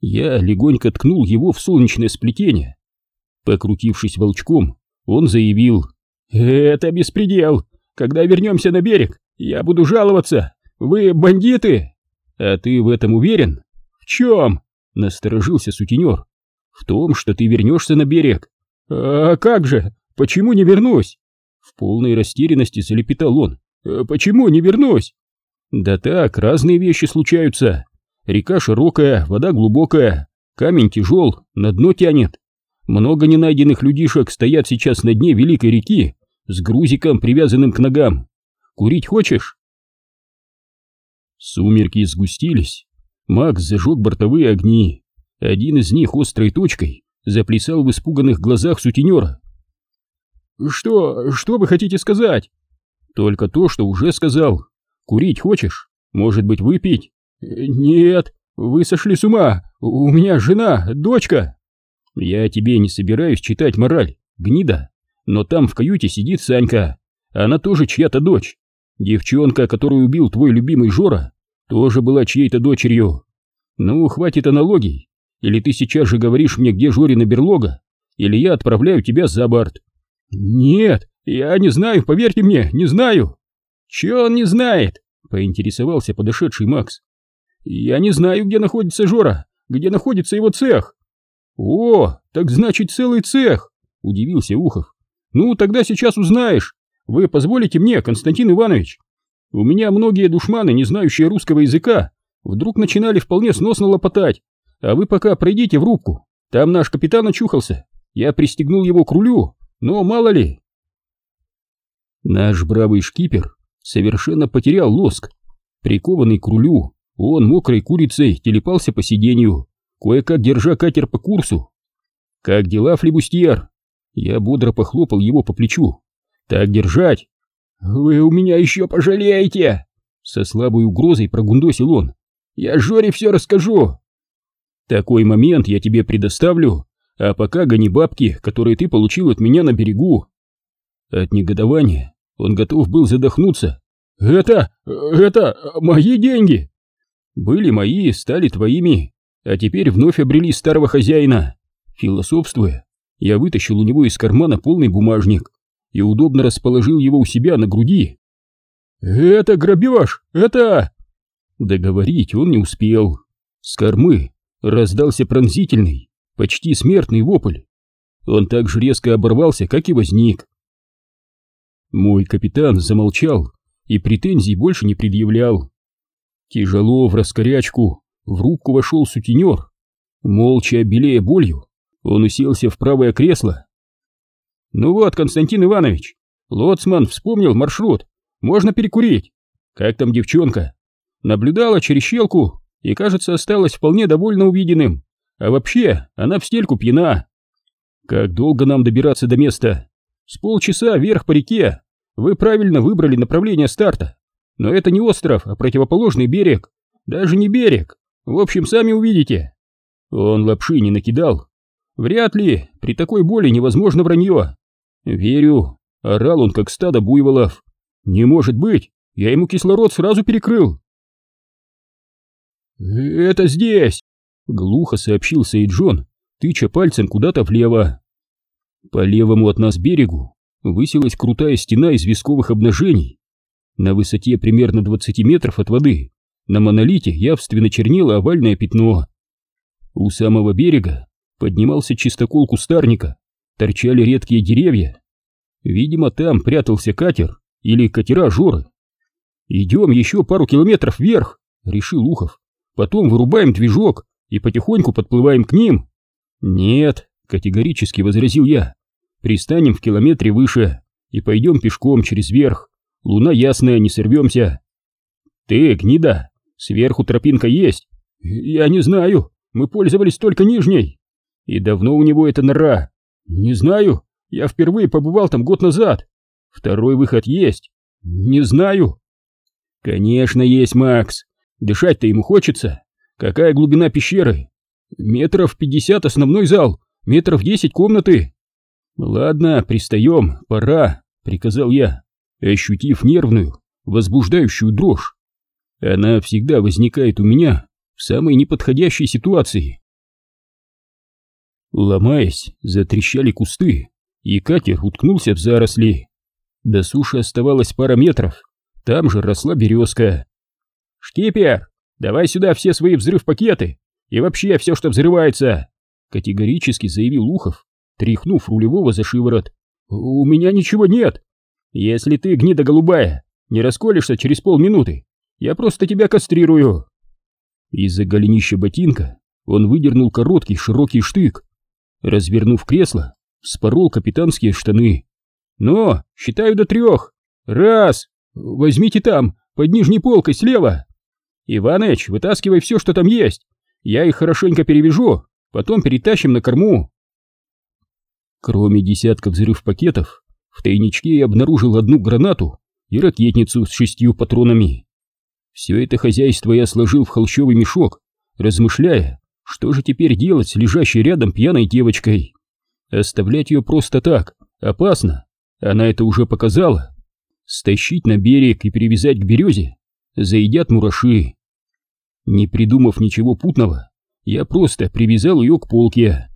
Я легонько ткнул его в солнечное сплетение. Покрутившись волчком, он заявил. «Это беспредел! Когда вернемся на берег, я буду жаловаться! Вы бандиты!» «А ты в этом уверен?» «В чем?» — насторожился сутенер. «В том, что ты вернешься на берег». «А как же? Почему не вернусь?» В полной растерянности залепетал он. «А «Почему не вернусь?» «Да так, разные вещи случаются. Река широкая, вода глубокая, камень тяжел, на дно тянет. Много ненайденных людишек стоят сейчас на дне великой реки с грузиком, привязанным к ногам. Курить хочешь?» Сумерки сгустились. Макс зажег бортовые огни. Один из них острой точкой заплясал в испуганных глазах сутенера. «Что... что вы хотите сказать?» «Только то, что уже сказал. Курить хочешь? Может быть, выпить?» «Нет, вы сошли с ума. У меня жена, дочка». «Я тебе не собираюсь читать мораль, гнида, но там в каюте сидит Санька. Она тоже чья-то дочь. Девчонка, которую убил твой любимый Жора, тоже была чьей-то дочерью. Ну, хватит аналогий. Или ты сейчас же говоришь мне, где Жорина берлога, или я отправляю тебя за борт. Нет, я не знаю, поверьте мне, не знаю. Че он не знает? Поинтересовался подошедший Макс. Я не знаю, где находится Жора, где находится его цех. О, так значит целый цех, удивился Ухов. Ну, тогда сейчас узнаешь. Вы позволите мне, Константин Иванович? У меня многие душманы, не знающие русского языка, вдруг начинали вполне сносно лопотать. А вы пока пройдите в рубку. Там наш капитан очухался. Я пристегнул его к рулю, но мало ли. Наш бравый шкипер совершенно потерял лоск. Прикованный к рулю, он мокрой курицей телепался по сиденью, кое-как держа катер по курсу. «Как дела, флебустьер?» Я бодро похлопал его по плечу. «Так держать!» «Вы у меня еще пожалеете!» Со слабой угрозой прогундосил он. «Я Жоре все расскажу!» «Такой момент я тебе предоставлю, а пока гони бабки, которые ты получил от меня на берегу!» От негодования он готов был задохнуться. «Это... это... мои деньги!» «Были мои, стали твоими, а теперь вновь обрели старого хозяина!» Философствуя, я вытащил у него из кармана полный бумажник и удобно расположил его у себя на груди. «Это грабеж! Это...» Договорить он не успел. С кормы раздался пронзительный, почти смертный вопль. Он так же резко оборвался, как и возник. Мой капитан замолчал и претензий больше не предъявлял. Тяжело в раскорячку в рубку вошел сутенер. Молча, белея болью, он уселся в правое кресло «Ну вот, Константин Иванович, лоцман вспомнил маршрут, можно перекурить. Как там девчонка? Наблюдала через щелку и, кажется, осталась вполне довольно увиденным. А вообще, она в стельку пьяна. Как долго нам добираться до места? С полчаса вверх по реке. Вы правильно выбрали направление старта. Но это не остров, а противоположный берег. Даже не берег. В общем, сами увидите. Он лапши не накидал. Вряд ли, при такой боли невозможно вранье. Верю, орал он как стадо буйволов. Не может быть, я ему кислород сразу перекрыл. «Это здесь!» — глухо сообщил Сейджон, тыча пальцем куда-то влево. По левому от нас берегу высилась крутая стена из висковых обнажений. На высоте примерно 20 метров от воды на монолите явственно чернело овальное пятно. У самого берега поднимался чистокол кустарника, торчали редкие деревья. Видимо, там прятался катер или катера Жоры. «Идем еще пару километров вверх», — решил Ухов. «Потом вырубаем движок и потихоньку подплываем к ним». «Нет», — категорически возразил я. «Пристанем в километре выше и пойдем пешком через верх. Луна ясная, не сорвемся». «Ты, гнида, сверху тропинка есть?» «Я не знаю, мы пользовались только нижней». «И давно у него эта нора?» «Не знаю, я впервые побывал там год назад. Второй выход есть?» «Не знаю». «Конечно есть, Макс. Дышать-то ему хочется. Какая глубина пещеры?» «Метров пятьдесят основной зал, метров десять комнаты». «Ладно, пристаем, пора», — приказал я, ощутив нервную, возбуждающую дрожь. Она всегда возникает у меня в самой неподходящей ситуации. Ломаясь, затрещали кусты, и катер уткнулся в заросли. До суши оставалось пара метров, там же росла березка. «Шкипер, давай сюда все свои взрыв-пакеты и вообще все, что взрывается!» Категорически заявил Ухов, тряхнув рулевого за шиворот. «У меня ничего нет! Если ты, гнида голубая, не расколешься через полминуты, я просто тебя кастрирую!» Из-за голенища ботинка он выдернул короткий широкий штык. Развернув кресло, вспорол капитанские штаны. «Но, считаю до трех! Раз! Возьмите там, под нижней полкой слева! Иваныч, вытаскивай все, что там есть! Я их хорошенько перевяжу, потом перетащим на корму!» Кроме десятка взрыв пакетов, в тайничке я обнаружил одну гранату и ракетницу с шестью патронами. Все это хозяйство я сложил в холщовый мешок, размышляя, что же теперь делать с лежащей рядом пьяной девочкой. Оставлять ее просто так опасно, она это уже показала. Стащить на берег и перевязать к березе заедят мураши. Не придумав ничего путного, я просто привязал ее к полке.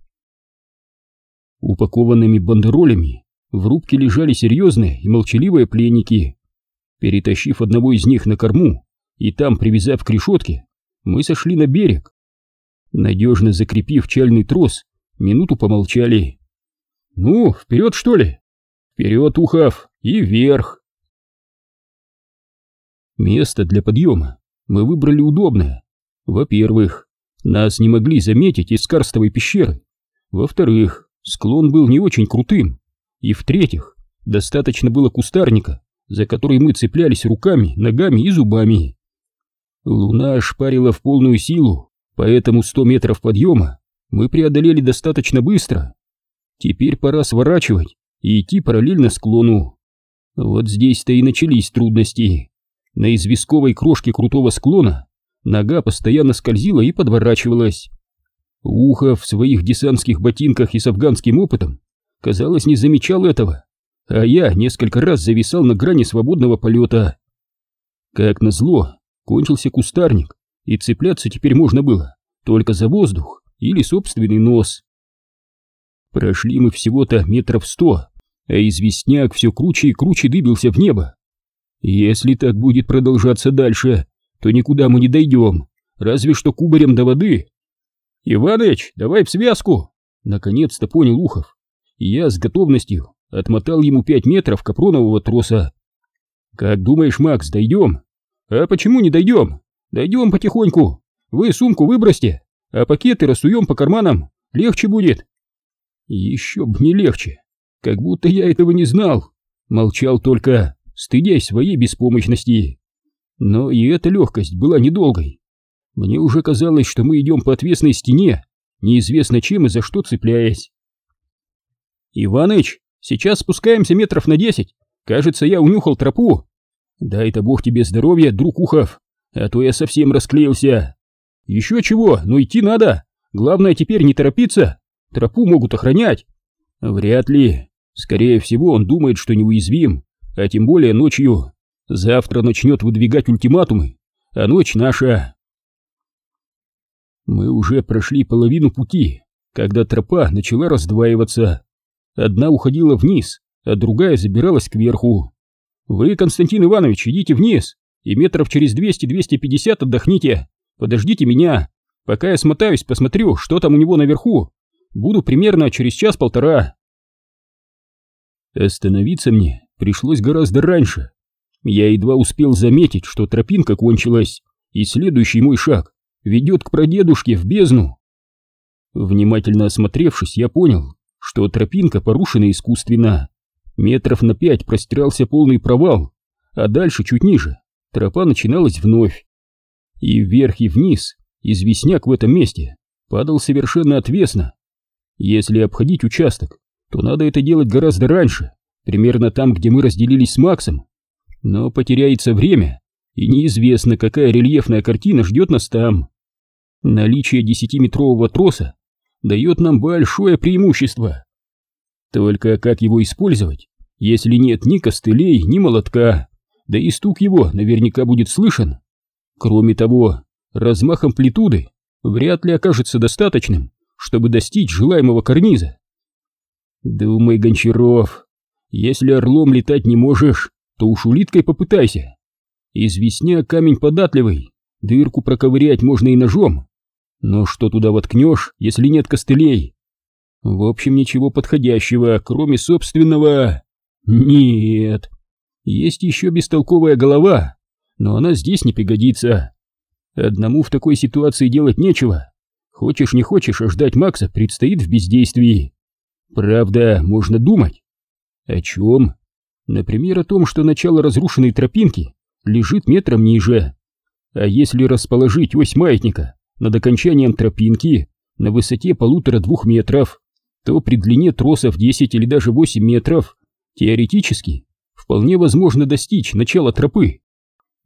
Упакованными бандеролями в рубке лежали серьезные и молчаливые пленники. Перетащив одного из них на корму, и там, привязав к решетке, мы сошли на берег. Надежно закрепив чальный трос, минуту помолчали. «Ну, вперед, что ли?» «Вперед, Ухов, и вверх!» Место для подъема мы выбрали удобное. Во-первых, нас не могли заметить из карстовой пещеры. Во-вторых, склон был не очень крутым. И в-третьих, достаточно было кустарника, за который мы цеплялись руками, ногами и зубами. Луна шпарила в полную силу, поэтому сто метров подъема мы преодолели достаточно быстро. Теперь пора сворачивать и идти параллельно склону. Вот здесь-то и начались трудности. На известковой крошке крутого склона нога постоянно скользила и подворачивалась. Ухо в своих десантских ботинках и с афганским опытом, казалось, не замечал этого, а я несколько раз зависал на грани свободного полета. Как назло, кончился кустарник, и цепляться теперь можно было только за воздух или собственный нос. Прошли мы всего-то метров сто, а известняк все круче и круче дыбился в небо. Если так будет продолжаться дальше, то никуда мы не дойдем, разве что кубарем до воды. «Иваныч, давай в связку!» Наконец-то понял Ухов, и я с готовностью отмотал ему пять метров капронового троса. «Как думаешь, Макс, дойдем?» «А почему не дойдем? Дойдем потихоньку. Вы сумку выбросьте, а пакеты рассуем по карманам. Легче будет». Еще б не легче. Как будто я этого не знал. Молчал только, стыдясь своей беспомощности. Но и эта легкость была недолгой. Мне уже казалось, что мы идем по отвесной стене, неизвестно чем и за что цепляясь. «Иваныч, сейчас спускаемся метров на десять. Кажется, я унюхал тропу. Дай-то бог тебе здоровья, друг Ухов, а то я совсем расклеился. Еще чего, но идти надо. Главное теперь не торопиться. Тропу могут охранять. Вряд ли. Скорее всего, он думает, что неуязвим, а тем более ночью. Завтра начнет выдвигать ультиматумы, а ночь наша. Мы уже прошли половину пути, когда тропа начала раздваиваться. Одна уходила вниз, а другая забиралась кверху. «Вы, Константин Иванович, идите вниз, и метров через 200-250 отдохните. Подождите меня, пока я смотаюсь, посмотрю, что там у него наверху. Буду примерно через час-полтора». Остановиться мне пришлось гораздо раньше. Я едва успел заметить, что тропинка кончилась, и следующий мой шаг ведет к прадедушке в бездну. Внимательно осмотревшись, я понял, что тропинка порушена искусственно. Метров на пять простирался полный провал, а дальше, чуть ниже, тропа начиналась вновь. И вверх и вниз, известняк в этом месте, падал совершенно отвесно. Если обходить участок, то надо это делать гораздо раньше, примерно там, где мы разделились с Максом. Но потеряется время, и неизвестно, какая рельефная картина ждет нас там. Наличие десятиметрового троса дает нам большое преимущество. Только как его использовать, если нет ни костылей, ни молотка, да и стук его наверняка будет слышен. Кроме того, размах амплитуды вряд ли окажется достаточным, чтобы достичь желаемого карниза. Думай, Гончаров, если орлом летать не можешь, то уж улиткой попытайся. Известня камень податливый, дырку проковырять можно и ножом. Но что туда воткнешь, если нет костылей? В общем, ничего подходящего, кроме собственного... Нет. Есть еще бестолковая голова, но она здесь не пригодится. Одному в такой ситуации делать нечего. Хочешь не хочешь, а ждать Макса предстоит в бездействии. Правда, можно думать. О чем? Например, о том, что начало разрушенной тропинки лежит метром ниже. А если расположить ось маятника над окончанием тропинки на высоте полутора-двух метров, то при длине тросов 10 или даже 8 метров теоретически вполне возможно достичь начала тропы.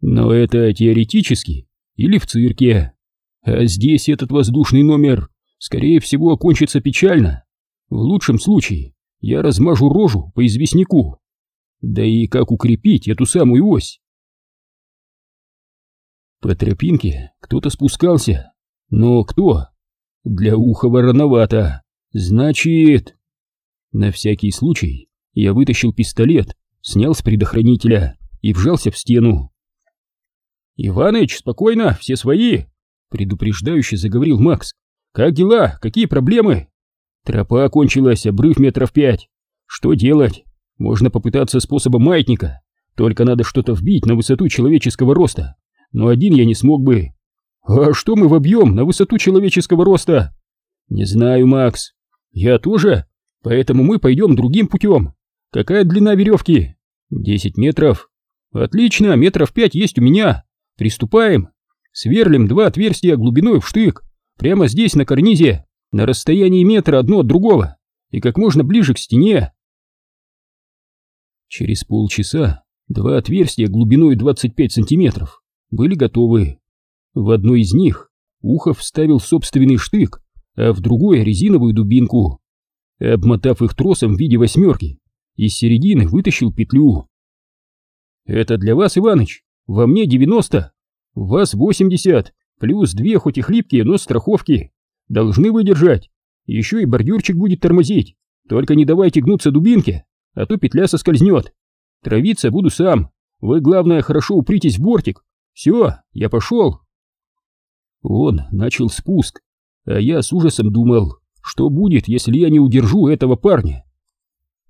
Но это теоретически или в цирке. А здесь этот воздушный номер, скорее всего, окончится печально. В лучшем случае я размажу рожу по известняку. Да и как укрепить эту самую ось? По тропинке кто-то спускался, но кто? Для уха рановато. Значит... На всякий случай я вытащил пистолет, снял с предохранителя и вжался в стену. «Иваныч, спокойно, все свои!» — предупреждающе заговорил Макс. «Как дела? Какие проблемы?» «Тропа окончилась, обрыв метров пять. Что делать? Можно попытаться способом маятника, только надо что-то вбить на высоту человеческого роста. Но один я не смог бы. А что мы вобьем на высоту человеческого роста? Не знаю, Макс. Я тоже. Поэтому мы пойдем другим путем. Какая длина веревки? Десять метров. Отлично, метров пять есть у меня. Приступаем. Сверлим два отверстия глубиной в штык. Прямо здесь, на карнизе. На расстоянии метра одно от другого. И как можно ближе к стене. Через полчаса два отверстия глубиной 25 сантиметров были готовы. В одно из них Ухов вставил собственный штык, а в другое резиновую дубинку. Обмотав их тросом в виде восьмерки, из середины вытащил петлю. «Это для вас, Иваныч, во мне 90, в вас 80, плюс две хоть и хлипкие, но страховки. Должны выдержать. Еще и бордюрчик будет тормозить. Только не давайте гнуться дубинке, а то петля соскользнет. Травиться буду сам. Вы, главное, хорошо упритесь в бортик, все, я пошел. Он начал спуск, а я с ужасом думал, что будет, если я не удержу этого парня.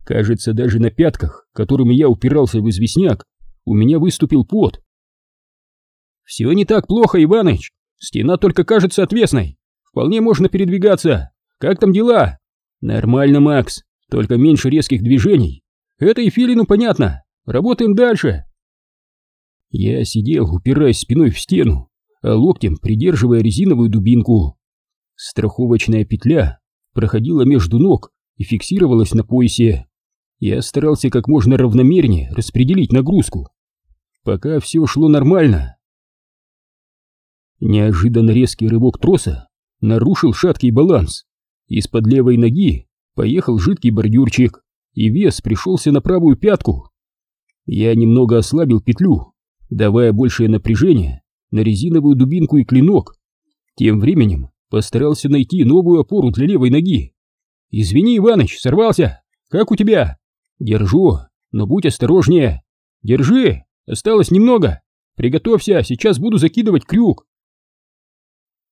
Кажется, даже на пятках, которыми я упирался в известняк, у меня выступил пот. Все не так плохо, Иваныч. Стена только кажется отвесной. Вполне можно передвигаться. Как там дела? Нормально, Макс. Только меньше резких движений. Это и Филину понятно. Работаем дальше. Я сидел, упираясь спиной в стену, а локтем придерживая резиновую дубинку. Страховочная петля проходила между ног и фиксировалась на поясе. Я старался как можно равномернее распределить нагрузку. Пока все шло нормально. Неожиданно резкий рывок троса нарушил шаткий баланс. Из-под левой ноги поехал жидкий бордюрчик, и вес пришелся на правую пятку. Я немного ослабил петлю, давая большее напряжение на резиновую дубинку и клинок. Тем временем постарался найти новую опору для левой ноги. «Извини, Иваныч, сорвался! Как у тебя?» «Держу, но будь осторожнее!» «Держи! Осталось немного! Приготовься, сейчас буду закидывать крюк!»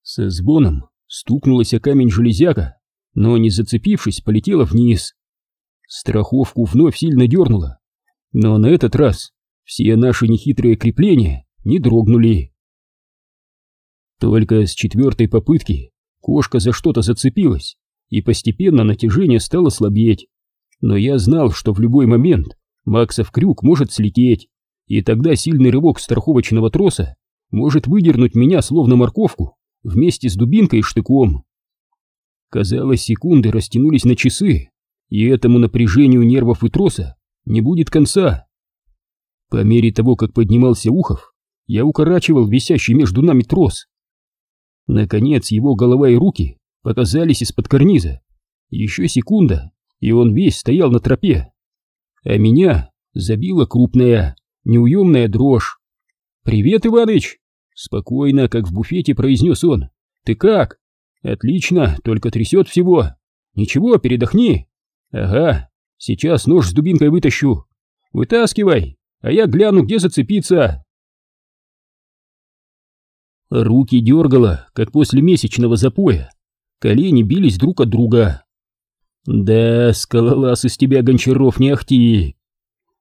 Со звоном стукнулась о камень железяка, но, не зацепившись, полетела вниз. Страховку вновь сильно дернула, но на этот раз все наши нехитрые крепления не дрогнули. Только с четвертой попытки кошка за что-то зацепилась, и постепенно натяжение стало слабеть. Но я знал, что в любой момент Максов крюк может слететь, и тогда сильный рывок страховочного троса может выдернуть меня словно морковку вместе с дубинкой и штыком. Казалось, секунды растянулись на часы, и этому напряжению нервов и троса не будет конца. По мере того, как поднимался Ухов, я укорачивал висящий между нами трос. Наконец его голова и руки показались из-под карниза. Еще секунда, и он весь стоял на тропе. А меня забила крупная, неуемная дрожь. «Привет, Иваныч!» Спокойно, как в буфете, произнес он. «Ты как?» «Отлично, только трясет всего. Ничего, передохни». «Ага, сейчас нож с дубинкой вытащу. Вытаскивай, а я гляну, где зацепиться». Руки дергало, как после месячного запоя. Колени бились друг от друга. «Да, скалолаз из тебя, Гончаров, не ахти!»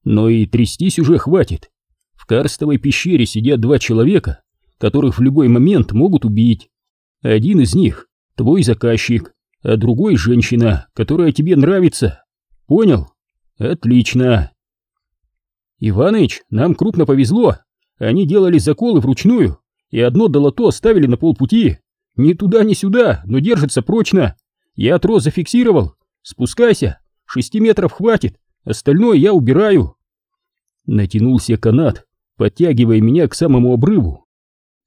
Но и трястись уже хватит. В карстовой пещере сидят два человека, которых в любой момент могут убить. Один из них — твой заказчик, а другой — женщина, которая тебе нравится. Понял? Отлично. Иваныч, нам крупно повезло. Они делали заколы вручную, и одно долото оставили на полпути. Ни туда, ни сюда, но держится прочно. Я трос зафиксировал. Спускайся, шести метров хватит, остальное я убираю. Натянулся канат, подтягивая меня к самому обрыву.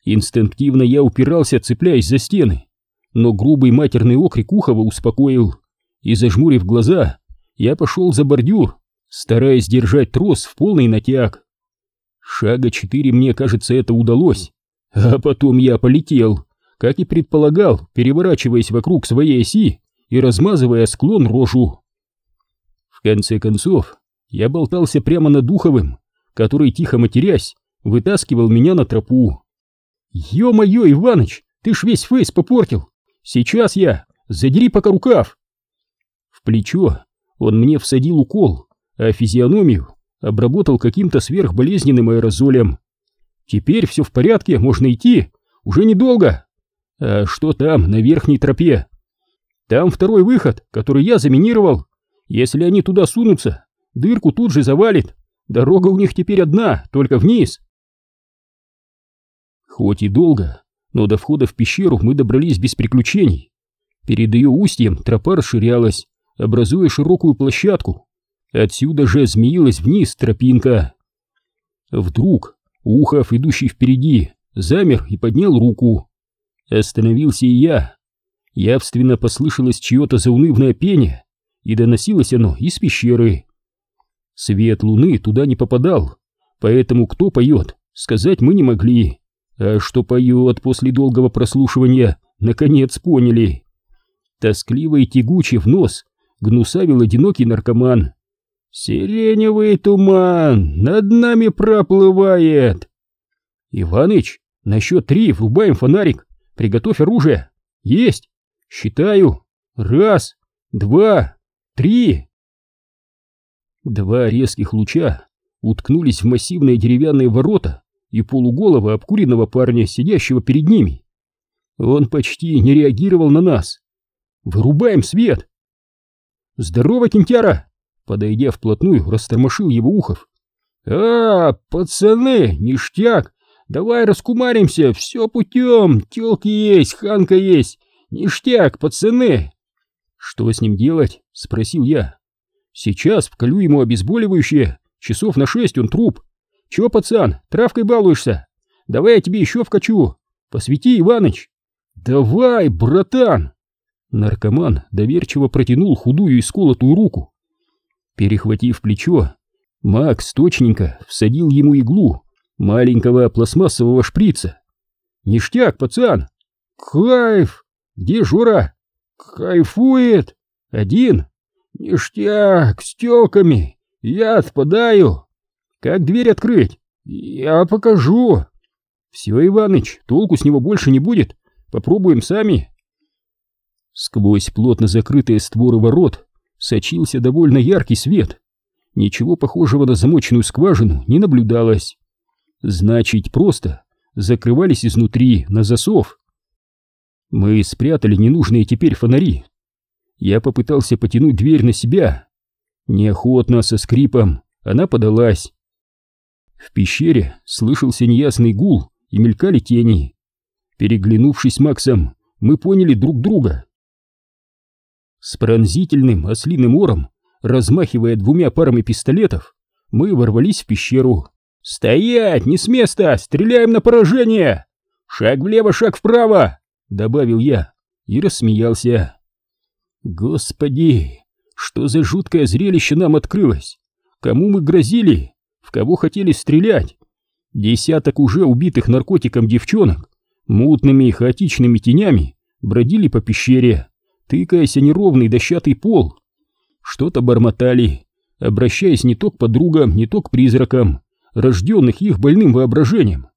Инстинктивно я упирался, цепляясь за стены, но грубый матерный окрик Ухова успокоил, и, зажмурив глаза, я пошел за бордюр, стараясь держать трос в полный натяг. Шага четыре мне, кажется, это удалось, а потом я полетел, как и предполагал, переворачиваясь вокруг своей оси и размазывая склон рожу. В конце концов, я болтался прямо над Духовым, который, тихо матерясь, вытаскивал меня на тропу. «Ё-моё, Иваныч, ты ж весь фейс попортил! Сейчас я! Задери пока рукав!» В плечо он мне всадил укол, а физиономию обработал каким-то сверхболезненным аэрозолем. «Теперь все в порядке, можно идти, уже недолго!» «А что там, на верхней тропе?» Там второй выход, который я заминировал. Если они туда сунутся, дырку тут же завалит. Дорога у них теперь одна, только вниз. Хоть и долго, но до входа в пещеру мы добрались без приключений. Перед ее устьем тропа расширялась, образуя широкую площадку. Отсюда же змеилась вниз тропинка. Вдруг Ухов, идущий впереди, замер и поднял руку. Остановился и я. Явственно послышалось чье-то заунывное пение, и доносилось оно из пещеры. Свет луны туда не попадал, поэтому кто поет, сказать мы не могли. А что поет после долгого прослушивания, наконец поняли. Тоскливо и тягуче в нос гнусавил одинокий наркоман. «Сиреневый туман над нами проплывает!» «Иваныч, на счет три врубаем фонарик, приготовь оружие!» «Есть!» Считаю. Раз, два, три. Два резких луча уткнулись в массивные деревянные ворота и полуголого обкуренного парня, сидящего перед ними. Он почти не реагировал на нас. «Вырубаем свет!» «Здорово, Кентяра!» Подойдя вплотную, растормошил его Ухов. «А, пацаны, ништяк! Давай раскумаримся, все путем, телки есть, ханка есть, «Ништяк, пацаны!» «Что с ним делать?» — спросил я. «Сейчас вколю ему обезболивающее. Часов на шесть он труп. Чё, пацан, травкой балуешься? Давай я тебе еще вкачу. Посвети, Иваныч!» «Давай, братан!» Наркоман доверчиво протянул худую и сколотую руку. Перехватив плечо, Макс точненько всадил ему иглу маленького пластмассового шприца. «Ништяк, пацан!» «Кайф!» Где Жора? Кайфует. Один. Ништяк, с телками. Я отпадаю. Как дверь открыть? Я покажу. Все, Иваныч, толку с него больше не будет. Попробуем сами. Сквозь плотно закрытые створы ворот сочился довольно яркий свет. Ничего похожего на замоченную скважину не наблюдалось. Значит, просто закрывались изнутри на засов. Мы спрятали ненужные теперь фонари. Я попытался потянуть дверь на себя. Неохотно, со скрипом, она подалась. В пещере слышался неясный гул и мелькали тени. Переглянувшись Максом, мы поняли друг друга. С пронзительным ослиным ором, размахивая двумя парами пистолетов, мы ворвались в пещеру. «Стоять! Не с места! Стреляем на поражение! Шаг влево, шаг вправо!» — добавил я и рассмеялся. «Господи, что за жуткое зрелище нам открылось! Кому мы грозили? В кого хотели стрелять? Десяток уже убитых наркотиком девчонок мутными и хаотичными тенями бродили по пещере, тыкаясь о неровный дощатый пол. Что-то бормотали, обращаясь не то к подругам, не то к призракам, рожденных их больным воображением.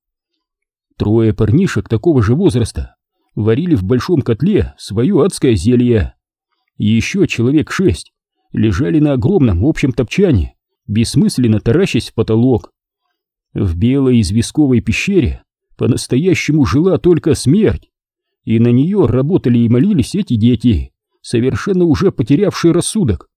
Трое парнишек такого же возраста варили в большом котле свое адское зелье. Еще человек шесть лежали на огромном общем топчане, бессмысленно таращась в потолок. В белой известковой пещере по-настоящему жила только смерть, и на нее работали и молились эти дети, совершенно уже потерявшие рассудок.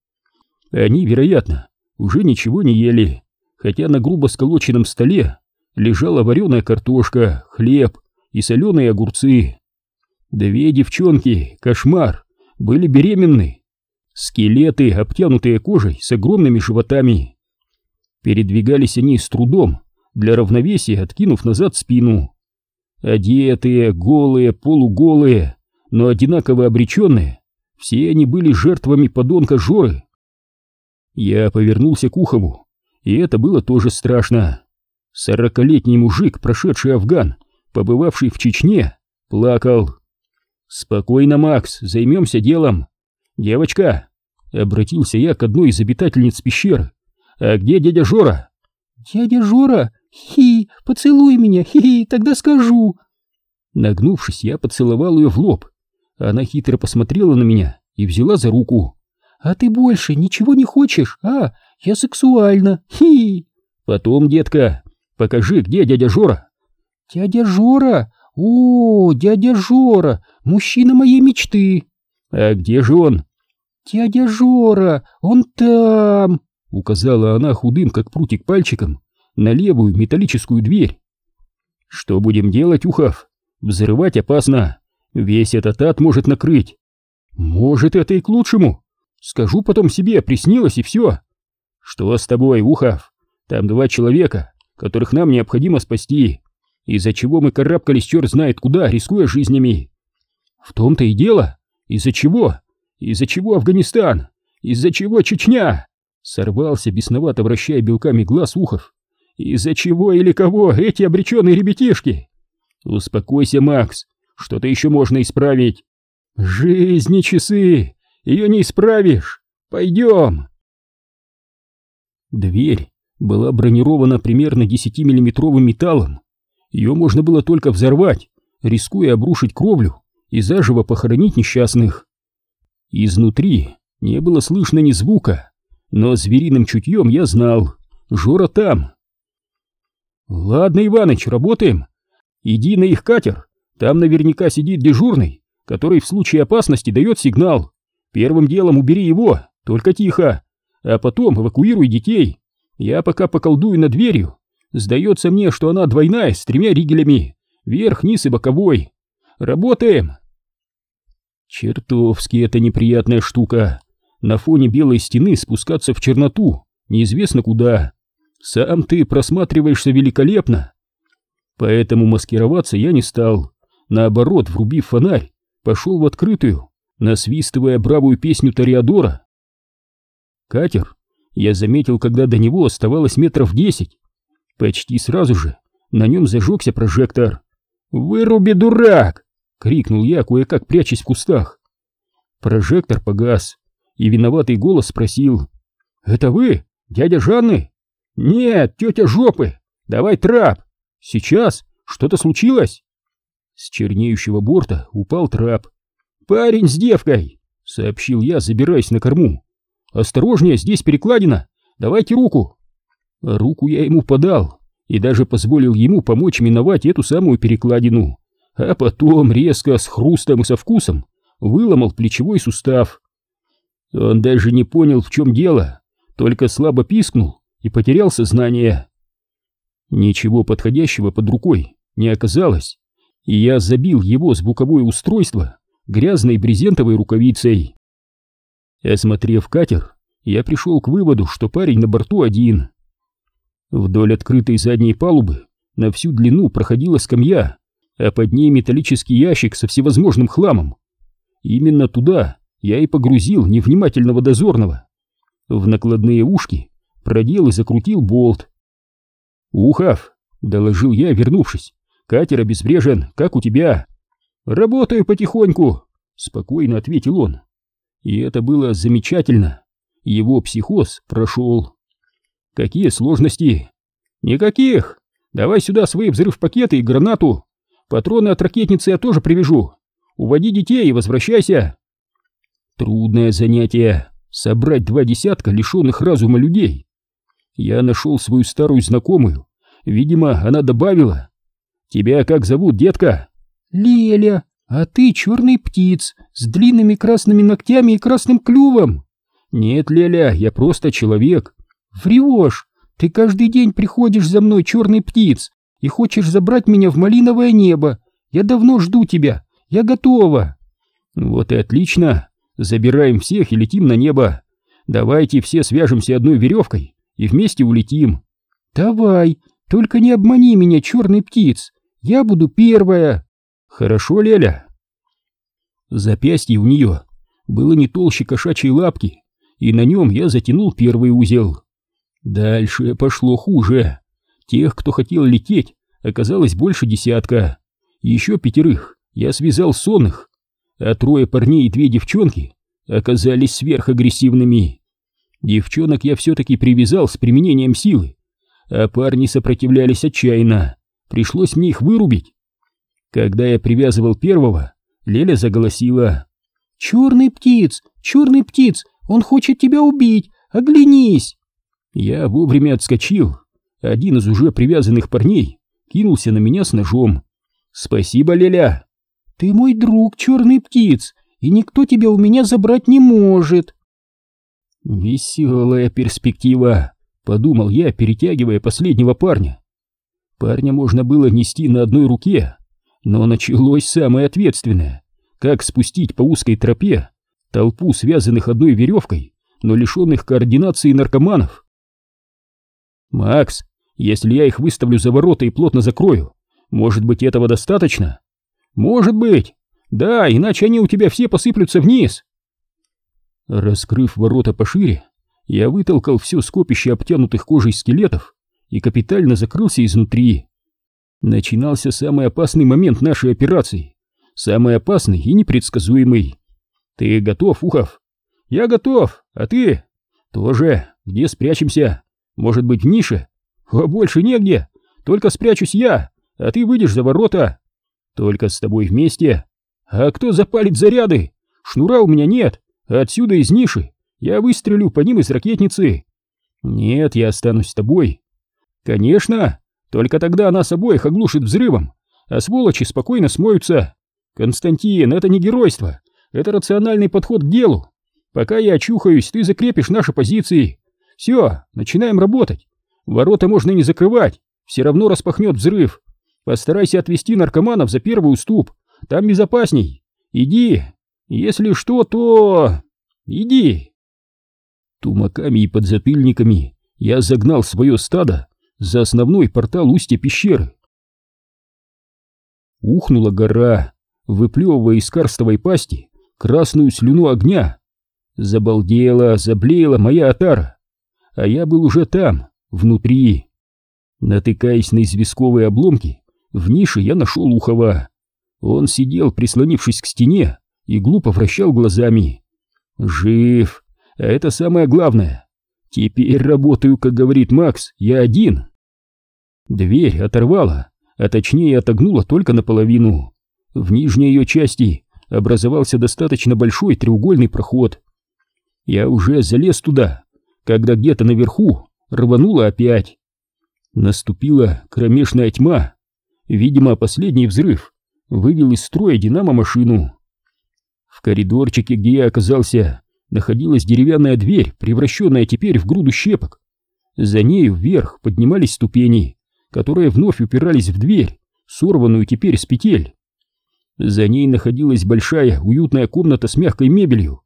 Они, вероятно, уже ничего не ели, хотя на грубо сколоченном столе лежала вареная картошка, хлеб и соленые огурцы. Две девчонки, кошмар, были беременны. Скелеты, обтянутые кожей с огромными животами. Передвигались они с трудом, для равновесия откинув назад спину. Одетые, голые, полуголые, но одинаково обреченные, все они были жертвами подонка Жоры. Я повернулся к Ухову, и это было тоже страшно. Сорокалетний мужик, прошедший Афган, побывавший в Чечне, плакал. «Спокойно, Макс, займемся делом. Девочка!» Обратился я к одной из обитательниц пещеры. «А где дядя Жора?» «Дядя Жора? Хи, поцелуй меня, хи, тогда скажу!» Нагнувшись, я поцеловал ее в лоб. Она хитро посмотрела на меня и взяла за руку. «А ты больше ничего не хочешь? А, я сексуальна, хи!» «Потом, детка, покажи, где дядя Жора?» «Дядя Жора? О, дядя Жора, мужчина моей мечты!» «А где же он?» «Дядя Жора, он там!» Указала она худым, как прутик, пальчиком на левую металлическую дверь. «Что будем делать, Ухов? Взрывать опасно. Весь этот ад может накрыть. Может, это и к лучшему. Скажу потом себе, приснилось и все. Что с тобой, Ухов? Там два человека, которых нам необходимо спасти из-за чего мы карабкались черт знает куда, рискуя жизнями. В том-то и дело. Из-за чего? Из-за чего Афганистан? Из-за чего Чечня? Сорвался, бесновато вращая белками глаз ухов. Из-за чего или кого эти обреченные ребятишки? Успокойся, Макс, что-то еще можно исправить. Жизнь не часы, ее не исправишь. Пойдем. Дверь была бронирована примерно 10-миллиметровым металлом, ее можно было только взорвать, рискуя обрушить кровлю и заживо похоронить несчастных. Изнутри не было слышно ни звука, но звериным чутьем я знал, Жора там. «Ладно, Иваныч, работаем. Иди на их катер, там наверняка сидит дежурный, который в случае опасности дает сигнал. Первым делом убери его, только тихо, а потом эвакуируй детей. Я пока поколдую над дверью, Сдается мне, что она двойная, с тремя ригелями. Верх, низ и боковой. Работаем. Чертовски это неприятная штука. На фоне белой стены спускаться в черноту, неизвестно куда. Сам ты просматриваешься великолепно. Поэтому маскироваться я не стал. Наоборот, врубив фонарь, пошел в открытую, насвистывая бравую песню Тореадора. Катер я заметил, когда до него оставалось метров десять. Почти сразу же на нем зажегся прожектор. «Выруби, дурак!» — крикнул я, кое-как прячась в кустах. Прожектор погас, и виноватый голос спросил. «Это вы, дядя Жанны?» «Нет, тетя Жопы! Давай трап! Сейчас! Что-то случилось?» С чернеющего борта упал трап. «Парень с девкой!» — сообщил я, забираясь на корму. «Осторожнее, здесь перекладина! Давайте руку!» Руку я ему подал и даже позволил ему помочь миновать эту самую перекладину, а потом резко, с хрустом и со вкусом, выломал плечевой сустав. Он даже не понял, в чем дело, только слабо пискнул и потерял сознание. Ничего подходящего под рукой не оказалось, и я забил его звуковое устройство грязной брезентовой рукавицей. Осмотрев катер, я пришел к выводу, что парень на борту один. Вдоль открытой задней палубы на всю длину проходила скамья, а под ней металлический ящик со всевозможным хламом. Именно туда я и погрузил невнимательного дозорного. В накладные ушки продел и закрутил болт. «Ухов!» — доложил я, вернувшись. «Катер обезврежен, как у тебя?» «Работаю потихоньку», — спокойно ответил он. И это было замечательно. Его психоз прошел. «Какие сложности?» «Никаких. Давай сюда свои взрыв-пакеты и гранату. Патроны от ракетницы я тоже привяжу. Уводи детей и возвращайся». Трудное занятие — собрать два десятка лишенных разума людей. Я нашел свою старую знакомую. Видимо, она добавила. «Тебя как зовут, детка?» «Леля, а ты черный птиц с длинными красными ногтями и красным клювом». «Нет, Леля, я просто человек». «Врешь! Ты каждый день приходишь за мной, черный птиц, и хочешь забрать меня в малиновое небо. Я давно жду тебя. Я готова». «Вот и отлично. Забираем всех и летим на небо. Давайте все свяжемся одной веревкой и вместе улетим. Давай, только не обмани меня, черный птиц. Я буду первая. Хорошо, Леля. Запястье у нее было не толще кошачьей лапки, и на нем я затянул первый узел. Дальше пошло хуже. Тех, кто хотел лететь, оказалось больше десятка. Еще пятерых я связал сонных, а трое парней и две девчонки оказались сверхагрессивными. Девчонок я все-таки привязал с применением силы, а парни сопротивлялись отчаянно. Пришлось мне их вырубить. Когда я привязывал первого, Леля заголосила. «Черный птиц! Черный птиц! Он хочет тебя убить! Оглянись!» Я вовремя отскочил. Один из уже привязанных парней кинулся на меня с ножом. «Спасибо, Леля!» «Ты мой друг, черный птиц, и никто тебя у меня забрать не может!» «Веселая перспектива», — подумал я, перетягивая последнего парня. Парня можно было нести на одной руке, но началось самое ответственное. Как спустить по узкой тропе толпу связанных одной веревкой, но лишенных координации наркоманов? «Макс, если я их выставлю за ворота и плотно закрою, может быть, этого достаточно?» «Может быть. Да, иначе они у тебя все посыплются вниз». Раскрыв ворота пошире, я вытолкал все скопище обтянутых кожей скелетов и капитально закрылся изнутри. Начинался самый опасный момент нашей операции. Самый опасный и непредсказуемый. Ты готов, Ухов? Я готов, а ты? Тоже. Где спрячемся? Может быть, в нише? А больше негде. Только спрячусь я, а ты выйдешь за ворота. Только с тобой вместе. А кто запалит заряды? Шнура у меня нет. Отсюда из ниши я выстрелю по ним из ракетницы. Нет, я останусь с тобой. Конечно, только тогда нас обоих оглушит взрывом, а сволочи спокойно смоются. Константин, это не геройство, это рациональный подход к делу. Пока я очухаюсь, ты закрепишь наши позиции. Все, начинаем работать. Ворота можно не закрывать, все равно распахнет взрыв. Постарайся отвести наркоманов за первый уступ, там безопасней. Иди, если что, то... иди. Тумаками и подзатыльниками я загнал свое стадо за основной портал устья пещеры. Ухнула гора, выплевывая из карстовой пасти красную слюну огня. Забалдела, заблеяла моя отара, а я был уже там, внутри. Натыкаясь на известковые обломки, в нише я нашел Ухова. Он сидел, прислонившись к стене, и глупо вращал глазами. Жив, а это самое главное. Теперь работаю, как говорит Макс, я один. Дверь оторвала, а точнее отогнула только наполовину. В нижней ее части образовался достаточно большой треугольный проход. Я уже залез туда, когда где-то наверху рвануло опять. Наступила кромешная тьма. Видимо, последний взрыв вывел из строя динамо-машину. В коридорчике, где я оказался, находилась деревянная дверь, превращенная теперь в груду щепок. За нею вверх поднимались ступени, которые вновь упирались в дверь, сорванную теперь с петель. За ней находилась большая уютная комната с мягкой мебелью.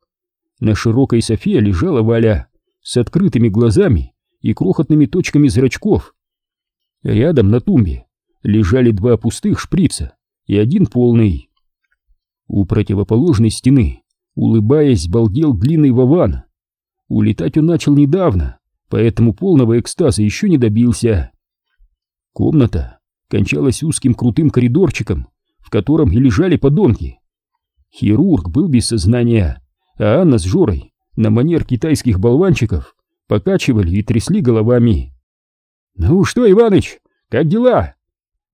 На широкой софе лежала Валя с открытыми глазами и крохотными точками зрачков. Рядом на тумбе лежали два пустых шприца и один полный. У противоположной стены, улыбаясь, балдел длинный Вован. Улетать он начал недавно, поэтому полного экстаза еще не добился. Комната кончалась узким крутым коридорчиком, в котором и лежали подонки. Хирург был без сознания, а Анна с Жорой, на манер китайских болванчиков, покачивали и трясли головами. «Ну что, Иваныч, как дела?»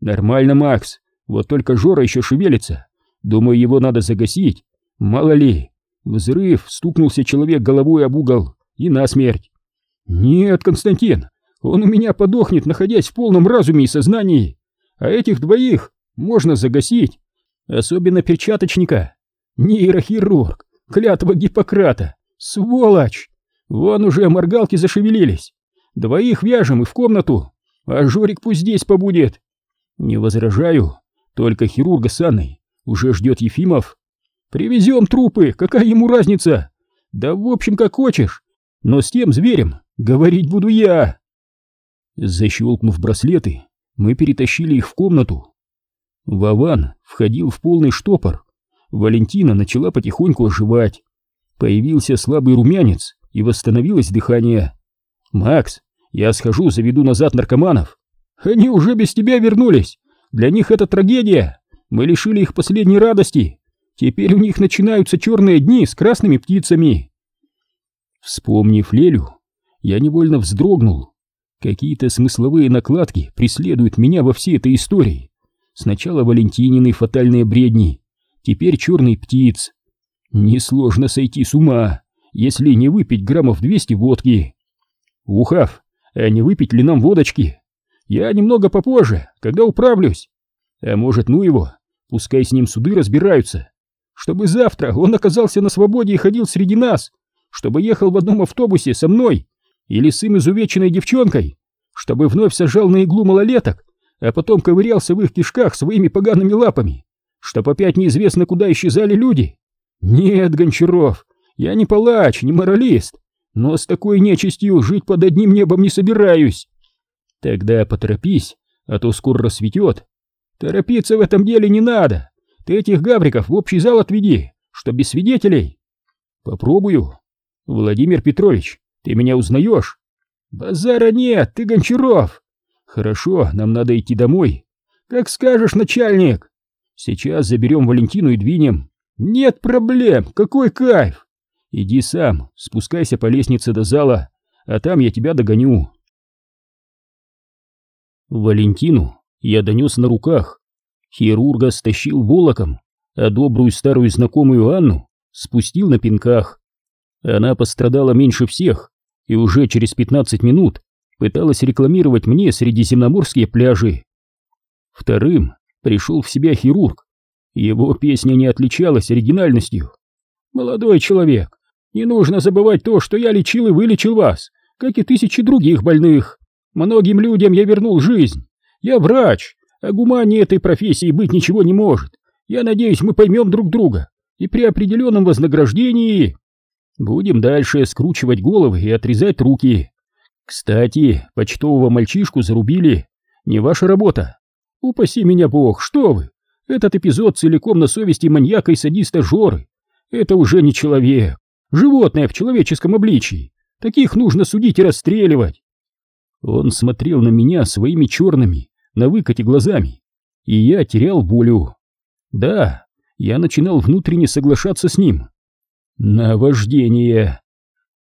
«Нормально, Макс, вот только Жора еще шевелится. Думаю, его надо загасить. Мало ли, взрыв, стукнулся человек головой об угол и насмерть. Нет, Константин, он у меня подохнет, находясь в полном разуме и сознании. А этих двоих можно загасить, особенно перчаточника. Нейрохирург, клятва Гиппократа, сволочь! Вон уже моргалки зашевелились. Двоих вяжем и в комнату, а Жорик пусть здесь побудет. Не возражаю, только хирурга с Анной уже ждет Ефимов. Привезем трупы, какая ему разница? Да в общем как хочешь, но с тем зверем говорить буду я. Защелкнув браслеты, мы перетащили их в комнату. Вован входил в полный штопор. Валентина начала потихоньку оживать. Появился слабый румянец и восстановилось дыхание. «Макс, я схожу, заведу назад наркоманов. Они уже без тебя вернулись. Для них это трагедия. Мы лишили их последней радости. Теперь у них начинаются черные дни с красными птицами. Вспомнив Лелю, я невольно вздрогнул. Какие-то смысловые накладки преследуют меня во всей этой истории. Сначала Валентинины фатальные бредни, теперь черный птиц. Несложно сойти с ума, если не выпить граммов 200 водки. Ухав, а не выпить ли нам водочки? Я немного попозже, когда управлюсь. А может, ну его, Пускай с ним суды разбираются. Чтобы завтра он оказался на свободе и ходил среди нас. Чтобы ехал в одном автобусе со мной. Или с им изувеченной девчонкой. Чтобы вновь сажал на иглу малолеток, а потом ковырялся в их кишках своими погаными лапами. Чтоб опять неизвестно куда исчезали люди. Нет, Гончаров, я не палач, не моралист. Но с такой нечистью жить под одним небом не собираюсь. Тогда поторопись, а то скоро рассветет, Торопиться в этом деле не надо. Ты этих гавриков в общий зал отведи, что без свидетелей. Попробую. Владимир Петрович, ты меня узнаешь? Базара нет, ты Гончаров. Хорошо, нам надо идти домой. Как скажешь, начальник. Сейчас заберем Валентину и двинем. Нет проблем, какой кайф. Иди сам, спускайся по лестнице до зала, а там я тебя догоню. Валентину я донес на руках. Хирурга стащил волоком, а добрую старую знакомую Анну спустил на пинках. Она пострадала меньше всех и уже через 15 минут пыталась рекламировать мне средиземноморские пляжи. Вторым пришел в себя хирург. Его песня не отличалась оригинальностью. «Молодой человек, не нужно забывать то, что я лечил и вылечил вас, как и тысячи других больных. Многим людям я вернул жизнь. Я врач, а гумане этой профессии быть ничего не может. Я надеюсь, мы поймем друг друга, и при определенном вознаграждении будем дальше скручивать головы и отрезать руки. Кстати, почтового мальчишку зарубили. Не ваша работа. Упаси меня бог, что вы! Этот эпизод целиком на совести маньяка и садиста Жоры. Это уже не человек, животное в человеческом обличии. Таких нужно судить и расстреливать. Он смотрел на меня своими черными, на выкате глазами, и я терял волю. Да, я начинал внутренне соглашаться с ним. Наваждение.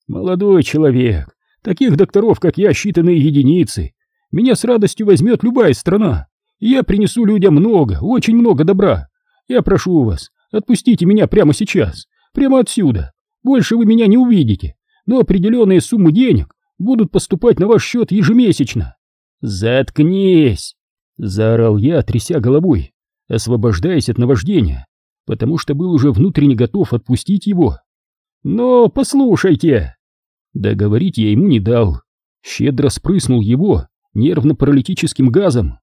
Молодой человек, таких докторов, как я, считанные единицы. Меня с радостью возьмет любая страна. Я принесу людям много, очень много добра. Я прошу вас, отпустите меня прямо сейчас, прямо отсюда. Больше вы меня не увидите, но определенные суммы денег будут поступать на ваш счет ежемесячно. Заткнись! Заорал я, тряся головой, освобождаясь от наваждения, потому что был уже внутренне готов отпустить его. Но послушайте! Договорить я ему не дал. Щедро спрыснул его нервно-паралитическим газом.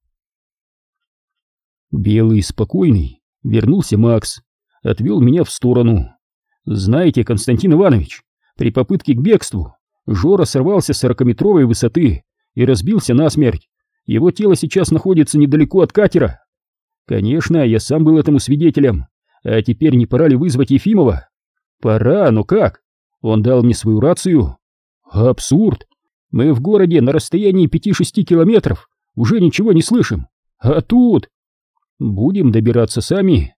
Белый, спокойный, вернулся Макс, отвел меня в сторону. Знаете, Константин Иванович, при попытке к бегству Жора сорвался с сорокаметровой высоты и разбился насмерть. Его тело сейчас находится недалеко от катера. Конечно, я сам был этому свидетелем. А теперь не пора ли вызвать Ефимова? Пора, но как? Он дал мне свою рацию. Абсурд. Мы в городе на расстоянии пяти-шести километров уже ничего не слышим. А тут... Будем добираться сами.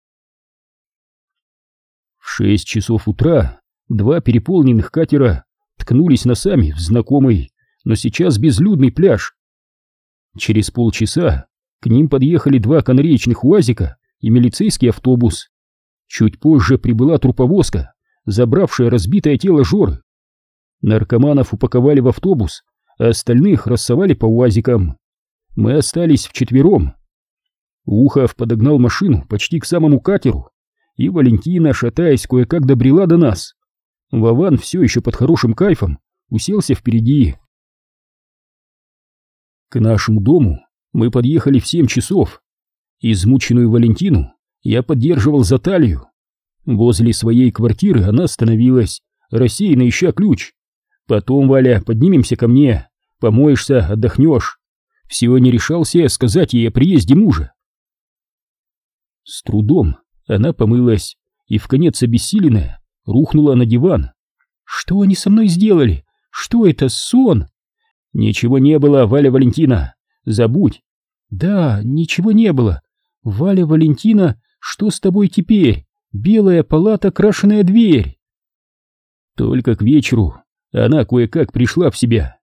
Шесть часов утра два переполненных катера ткнулись носами в знакомый, но сейчас безлюдный пляж. Через полчаса к ним подъехали два канареечных УАЗика и милицейский автобус. Чуть позже прибыла труповозка, забравшая разбитое тело Жоры. Наркоманов упаковали в автобус, а остальных рассовали по УАЗикам. Мы остались вчетвером. Ухов подогнал машину почти к самому катеру, и Валентина, шатаясь, кое-как добрела до нас. Вован все еще под хорошим кайфом уселся впереди. К нашему дому мы подъехали в семь часов. Измученную Валентину я поддерживал за талию. Возле своей квартиры она остановилась, рассеянно ища ключ. Потом, Валя, поднимемся ко мне, помоешься, отдохнешь. Всего не решался сказать ей о приезде мужа. С трудом она помылась и в конец обессиленная рухнула на диван. «Что они со мной сделали? Что это, сон?» «Ничего не было, Валя Валентина, забудь». «Да, ничего не было. Валя Валентина, что с тобой теперь? Белая палата, крашеная дверь». Только к вечеру она кое-как пришла в себя.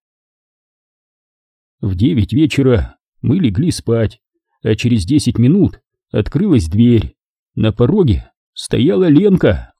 В девять вечера мы легли спать, а через десять минут Открылась дверь. На пороге стояла Ленка.